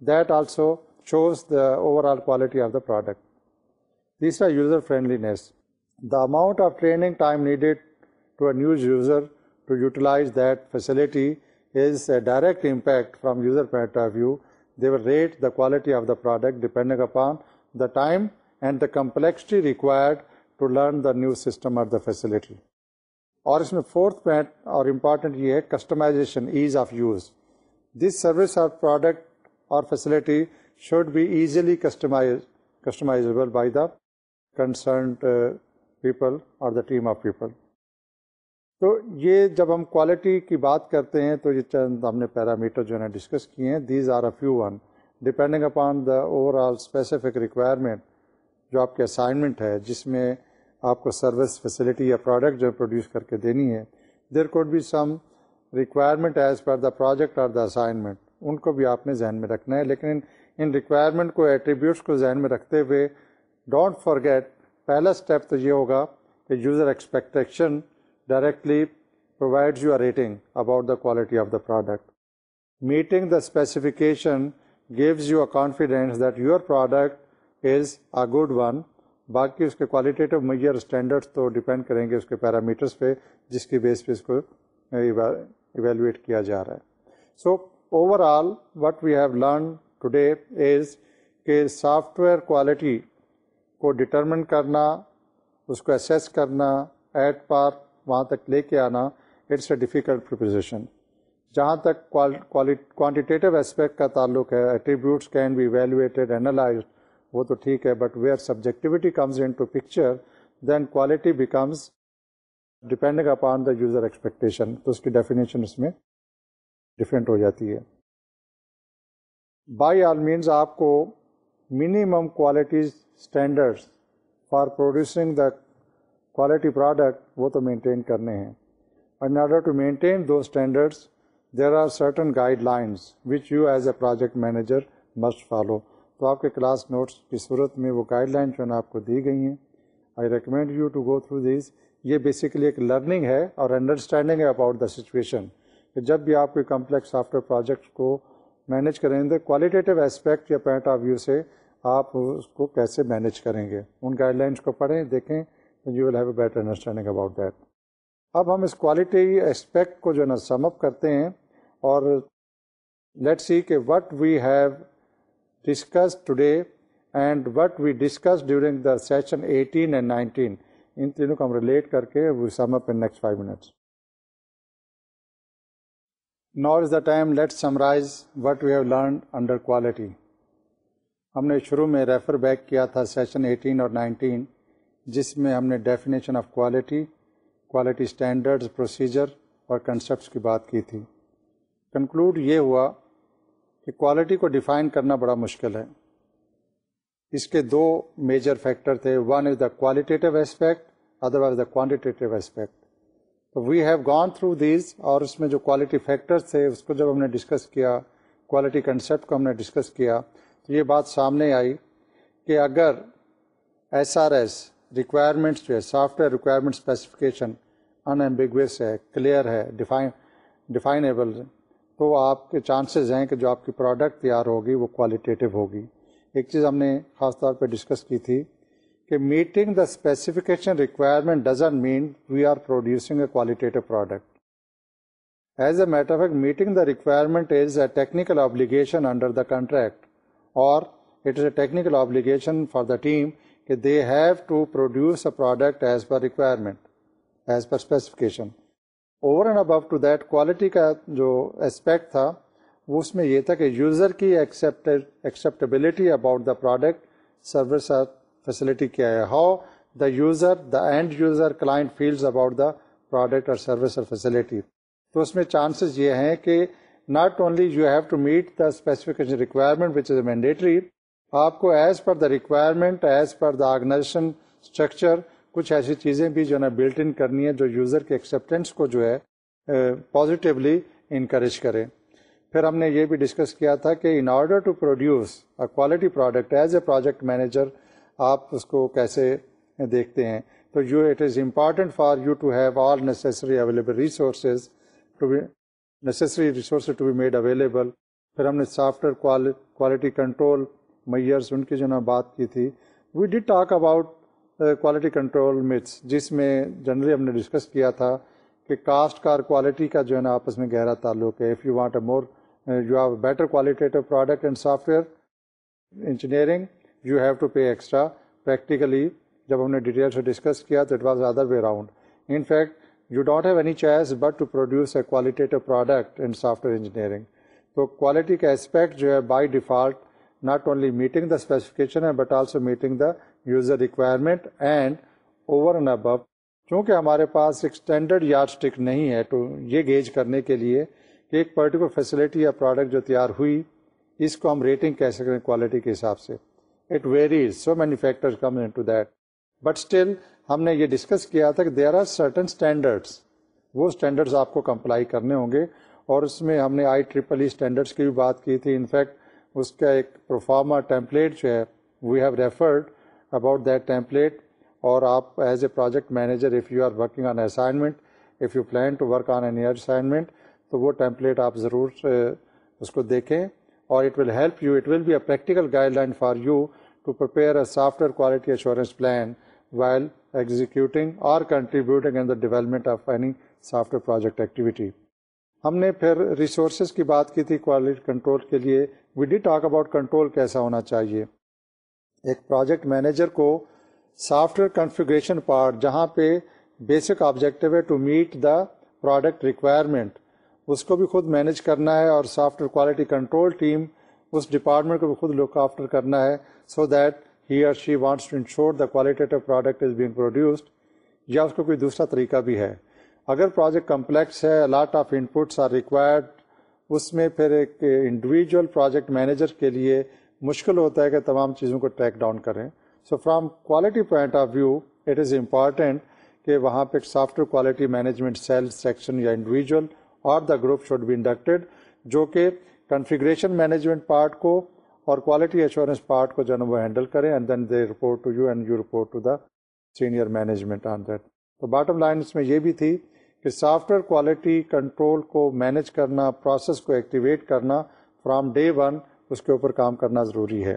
that also shows the overall quality of the product تیسرا user friendliness the amount of training time needed to a news user to utilise that facility is a direct impact from user point of view will rate the quality of the product depending upon the time and the complexity required to learn the new system or the facility اور اس میں fourth point اور important یہ ہے customisation ease of use this service of product اور facility should be easily customise customisable by the concerned people اور the team of people تو یہ جب ہم کوالٹی کی بات کرتے ہیں تو یہ چند ہم نے پیرامیٹر جو ہے نا ڈسکس کیے ہیں these are a few one depending upon the overall specific requirement جو آپ کے اسائنمنٹ ہے جس میں آپ کو سروس فیسلٹی یا پروڈکٹ جو پروڈیوس کر کے دینی ہے there could be some requirement as per the project اور دا اسائنمنٹ ان کو بھی آپ نے ذہن میں رکھنا ہے لیکن ان ریکوائرمنٹ کو ایٹریبیوٹس کو ذہن میں رکھتے ہوئے ڈونٹ فارگیٹ پہلا اسٹیپ تو یہ ہوگا کہ user expectation directly provide you rating about the quality of the product meeting the specification gives you a confidence that your product is a good one باقی اس کے کوالٹیٹیو میئر اسٹینڈرڈس تو depend کریں گے اس کے پیرامیٹرس پہ جس کی بیس پہ اس کو ایویلویٹ کیا جا رہا ہے so overall what we have learn today کہ سافٹ ویئر کوالٹی کو ڈٹرمن کرنا اس کو اسیس کرنا ایٹ پار وہاں تک لے کے آنا اٹس اے ڈیفیکلٹ پرپوزیشن جہاں تک کوانٹیٹیو اسپیکٹ کا تعلق ہے attributes can be evaluated analysed وہ تو ٹھیک ہے but where subjectivity comes into picture then quality becomes depending upon the user expectation تو اس کی ڈیفینیشن اس میں ڈفرینٹ ہو جاتی ہے بائی آل مینز آپ کو minimum quality standards for producing the quality product وہ تو مینٹین کرنے ہیں in order to maintain the standards there are certain guidelines which you as a project manager must follow تو آپ کے class notes کی صورت میں وہ گائیڈ لائن جو ہے نا آپ کو دی گئی ہیں I recommend you to go through these یہ بیسکلی ایک لرننگ ہے اور انڈرسٹینڈنگ ہے اباؤٹ دا سچویشن کہ جب بھی آپ کوئی کمپلیکس سافٹ ویئر پروجیکٹ کو مینیج کریں گے کوالٹیٹیو اسپیکٹ یا پوائنٹ آف ویو سے آپ اس کو کیسے مینیج کریں گے ان گائیڈ لائنس کو پڑھیں دیکھیں you will have a better understanding about that اب ہم اس کوالٹی اسپیکٹ کو جو ہے نا سم اپ کرتے ہیں اور لیٹ سی کہ what we have discuss today and what we discuss during the session eighteen and nineteen ان تینوں کو ہم ریلیٹ کر کے we sum up in next five minutes the is the time let we have what under have learn under quality ہم نے شروع میں ریفر بیک کیا تھا سیشن ایٹین اور نائنٹین جس میں ہم نے definition of quality quality standards procedure اور کنسیپٹس کی بات کی تھی کنکلوڈ یہ ہوا کہ کوالٹی کو ڈیفائن کرنا بڑا مشکل ہے اس کے دو میجر فیکٹر تھے one is the qualitative aspect otherwise the quantitative aspect تو we have gone through these اور اس میں جو کوالٹی فیکٹرس تھے اس کو جب ہم نے ڈسکس کیا کوالٹی کنسیپٹ کو ہم نے ڈسکس کیا تو یہ بات سامنے آئی کہ اگر ایس آر ایس ریکوائرمنٹس جو ہے software requirement specification unambiguous ہے کلیئر ہے ڈیفائن ڈیفائنیبل تو آپ کے چانسز ہیں کہ جو آپ کی پروڈکٹ تیار ہوگی وہ کوالٹیٹیو ہوگی ایک چیز ہم نے خاص طور پہ ڈسکس کی تھی کہ meeting the specification requirement doesn't mean we are producing a qualitative product as a matter fact meeting the requirement is a technical obligation under the contract اور it is a technical obligation for the team کہ they have to produce a product as per requirement as per specification over and above to that quality کا جو aspect تھا وہ اس میں یہ تھا کہ یوزر کی acceptability about the product service اور فیسلٹی کیا ہے how the user the end user client feels about the product اور سروس اور فیسلٹی تو اس میں چانسز یہ ہیں کہ not only you have to meet the specification requirement which is a mandatory آپ کو as per the requirement as per the organization structure کچھ ایسی چیزیں بھی جو ہے نا بلٹ ان کرنی ہے جو یوزر کے ایکسیپٹینس کو جو ہے پازیٹیولی انکریج کریں پھر ہم نے یہ بھی ڈسکس کیا تھا کہ in order to produce a quality product as a project manager آپ اس کو کیسے دیکھتے ہیں تو you it is important for you to have all necessary available resources to be necessary resources to be made available پھر ہم نے software quality control measures ان کی جو نا بات کی تھی we D talk about quality control متس جس میں جنرلی ہم نے ڈسکس کیا تھا کہ کاسٹ کا اور کوالٹی کا جو ہے نا آپس میں گہرا تعلق ہے if you want a more you have better qualitative product and software engineering you have to pay extra practically جب ہم نے ڈیٹیل سے ڈسکس کیا تو it was other way around in fact you don't have any choice but to produce a qualitative product and software engineering تو quality کا aspect جو ہے by default not only meeting the specification ہے but also meeting the user requirement and over and above چونکہ ہمارے پاس ایک standard yardstick نہیں ہے تو یہ گیج کرنے کے لیے کہ ایک پرٹیکولر فیسلٹی یا پروڈکٹ جو تیار ہوئی اس کو ہم ریٹنگ کہہ سکیں کوالٹی کے حساب سے it varies so come in to that but still ہم نے یہ ڈسکس کیا تھا کہ دیر آر سرٹن اسٹینڈرڈس وہ اسٹینڈرڈس آپ کو کمپلائی کرنے ہوں گے اور اس میں ہم نے آئی ٹریپل ای اسٹینڈرڈس کی بھی بات کی تھی انفیکٹ اس کا ایک پروفارما ٹیمپلیٹ جو ہے we have referred about that template اور آپ as a project manager if you are working on assignment if you plan to work on a near assignment تو وہ ٹیمپلیٹ آپ ضرور اس کو دیکھیں اور it will help you it will be a practical guideline for you to a software quality assurance plan while executing اور contributing in the development of any software project activity ہم نے پھر resources کی بات کی تھی quality control کے لیے we D talk about control کیسا ہونا چاہیے ایک پروجیکٹ مینیجر کو سافٹ ویئر کنفیگریشن پارٹ جہاں پہ بیسک آبجیکٹیو ہے to meet the product requirement اس کو بھی خود مینیج کرنا ہے اور software quality control team اس ڈپارٹمنٹ کو بھی خود لک آفٹر کرنا ہے so that he or she wants to ensure the qualitative product is being produced یا اس کو کوئی دوسرا طریقہ بھی ہے اگر پروجیکٹ کمپلیکس ہے lot of inputs are required اس میں پھر ایک انڈیویجول پروجیکٹ مینیجر کے لیے مشکل ہوتا ہے کہ تمام چیزوں کو ٹریک ڈاؤن کریں so from quality point of view it is important کہ وہاں پہ ایک software quality management cell section یا انڈیویژل اور the group should be inducted جو کہ کنفیگریشن مینجمنٹ پارٹ کو اور کوالٹی ایشورنس پارٹ کو جو وہ ہینڈل کریں and then they report to you and you report to the senior management on that تو باٹم لائنس میں یہ بھی تھی کہ سافٹ ویئر کوالٹی کنٹرول کو مینج کرنا پروسیس کو ایکٹیویٹ کرنا فرام ڈے ون اس کے اوپر کام کرنا ضروری ہے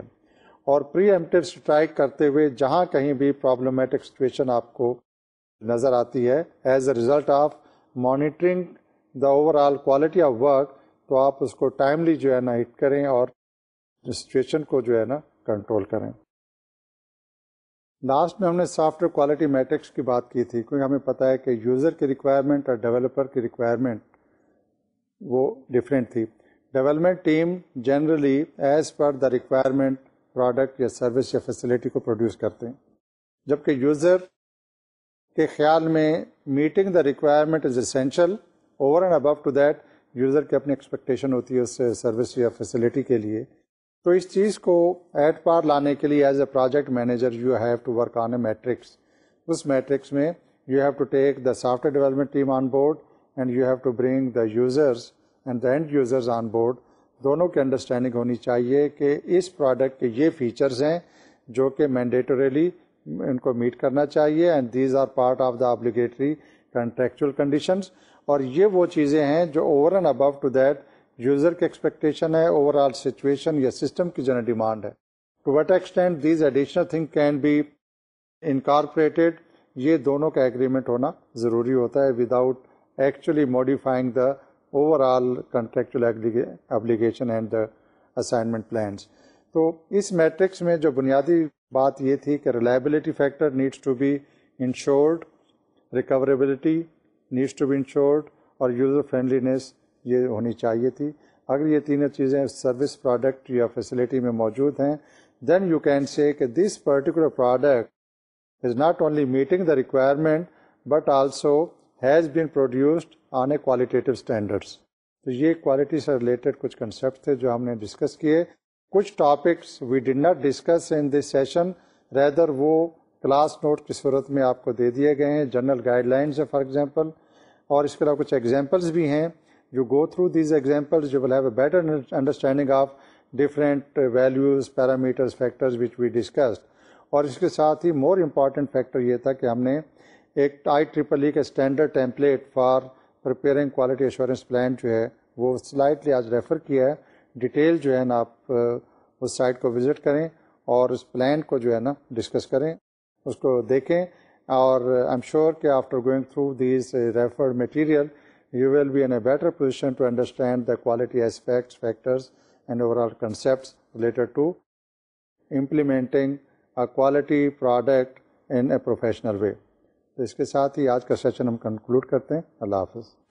اور پری ایمٹیو اسٹرائک کرتے ہوئے جہاں کہیں بھی پرابلمٹک سچویشن آپ کو نظر آتی ہے as a result of of monitoring the overall quality work تو آپ اس کو ٹائملی جو ہے نا ہٹ کریں اور سچویشن کو جو ہے نا کنٹرول کریں لاسٹ میں ہم نے سافٹ ویئر کوالٹی میٹرکس کی بات کی تھی کیونکہ ہمیں پتا ہے کہ یوزر کی ریکوائرمنٹ اور ڈیولپر کی ریکوائرمنٹ وہ ڈفرینٹ تھی development team generally as per the requirement product یا سروس یا فیسلٹی کو پروڈیوس کرتے ہیں جبکہ یوزر کے خیال میں meeting the requirement is essential over and above to that user کی اپنی ایکسپیکٹیشن ہوتی ہے اس سروس یا فیسلٹی کے لیے تو اس چیز کو ایٹ پار لانے کے لیے as a project manager you have to work on a matrix اس میٹرکس میں you have to take the software development team on board and you have to bring the users and the end users on board دونوں کی understanding ہونی چاہیے کہ اس product کے یہ features ہیں جو کہ مینڈیٹریلی ان کو میٹ کرنا چاہیے and these are part of the obligatory contractual conditions اور یہ وہ چیزیں ہیں جو over and above to that user کی ایکسپیکٹیشن ہے اوور آل سچویشن یا سسٹم کی جو ڈیمانڈ ہے to what extent these additional thing can be incorporated یہ دونوں کا ایگریمنٹ ہونا ضروری ہوتا ہے without actually modifying the overall contractual obligation and the assignment plans تو اس میٹرکس میں جو بنیادی بات یہ تھی کہ reliability factor needs to be ensured recoverability needs to be ensured اور یوزر فرینڈلینس یہ ہونی چاہیے تھی اگر یہ تینوں چیزیں سروس پروڈکٹ یا فیسلٹی میں موجود ہیں دین یو کین سے کہ this particular product is not only meeting the requirement but also has been produced on a qualitative standards تو یہ کوالٹی سے ریلیٹڈ کچھ کنسیپٹ تھے جو ہم نے ڈسکس کیے کچھ topics we done not discuss in this session rather وہ کلاس نوٹ کی صورت میں آپ کو دے دیے گئے ہیں جنرل گائڈ لائنس ہیں فار ایگزامپل اور اس کے علاوہ کچھ ایگزامپلس بھی ہیں you go through these examples a better understanding of different values parameters factors which we discussed اور اس کے ساتھ ہی مور امپارٹنٹ فیکٹر یہ تھا کہ ہم نے ایک آئی ٹریپل ای کا standard template for preparing quality assurance plan جو ہے وہ سلائٹلی آج ریفر کیا ہے ڈیٹیل جو ہے نا آپ اس سائٹ کو وزٹ کریں اور اس پلان کو جو ہے نا ڈسکس کریں اس کو دیکھیں اور آئی ایم شیور کہ after going through these referred material you will be in a better position to understand the quality aspects factors and overall concepts related to implementing a quality product in a professional way تو اس کے ساتھ ہی آج کا session ہم conclude کرتے ہیں اللہ حافظ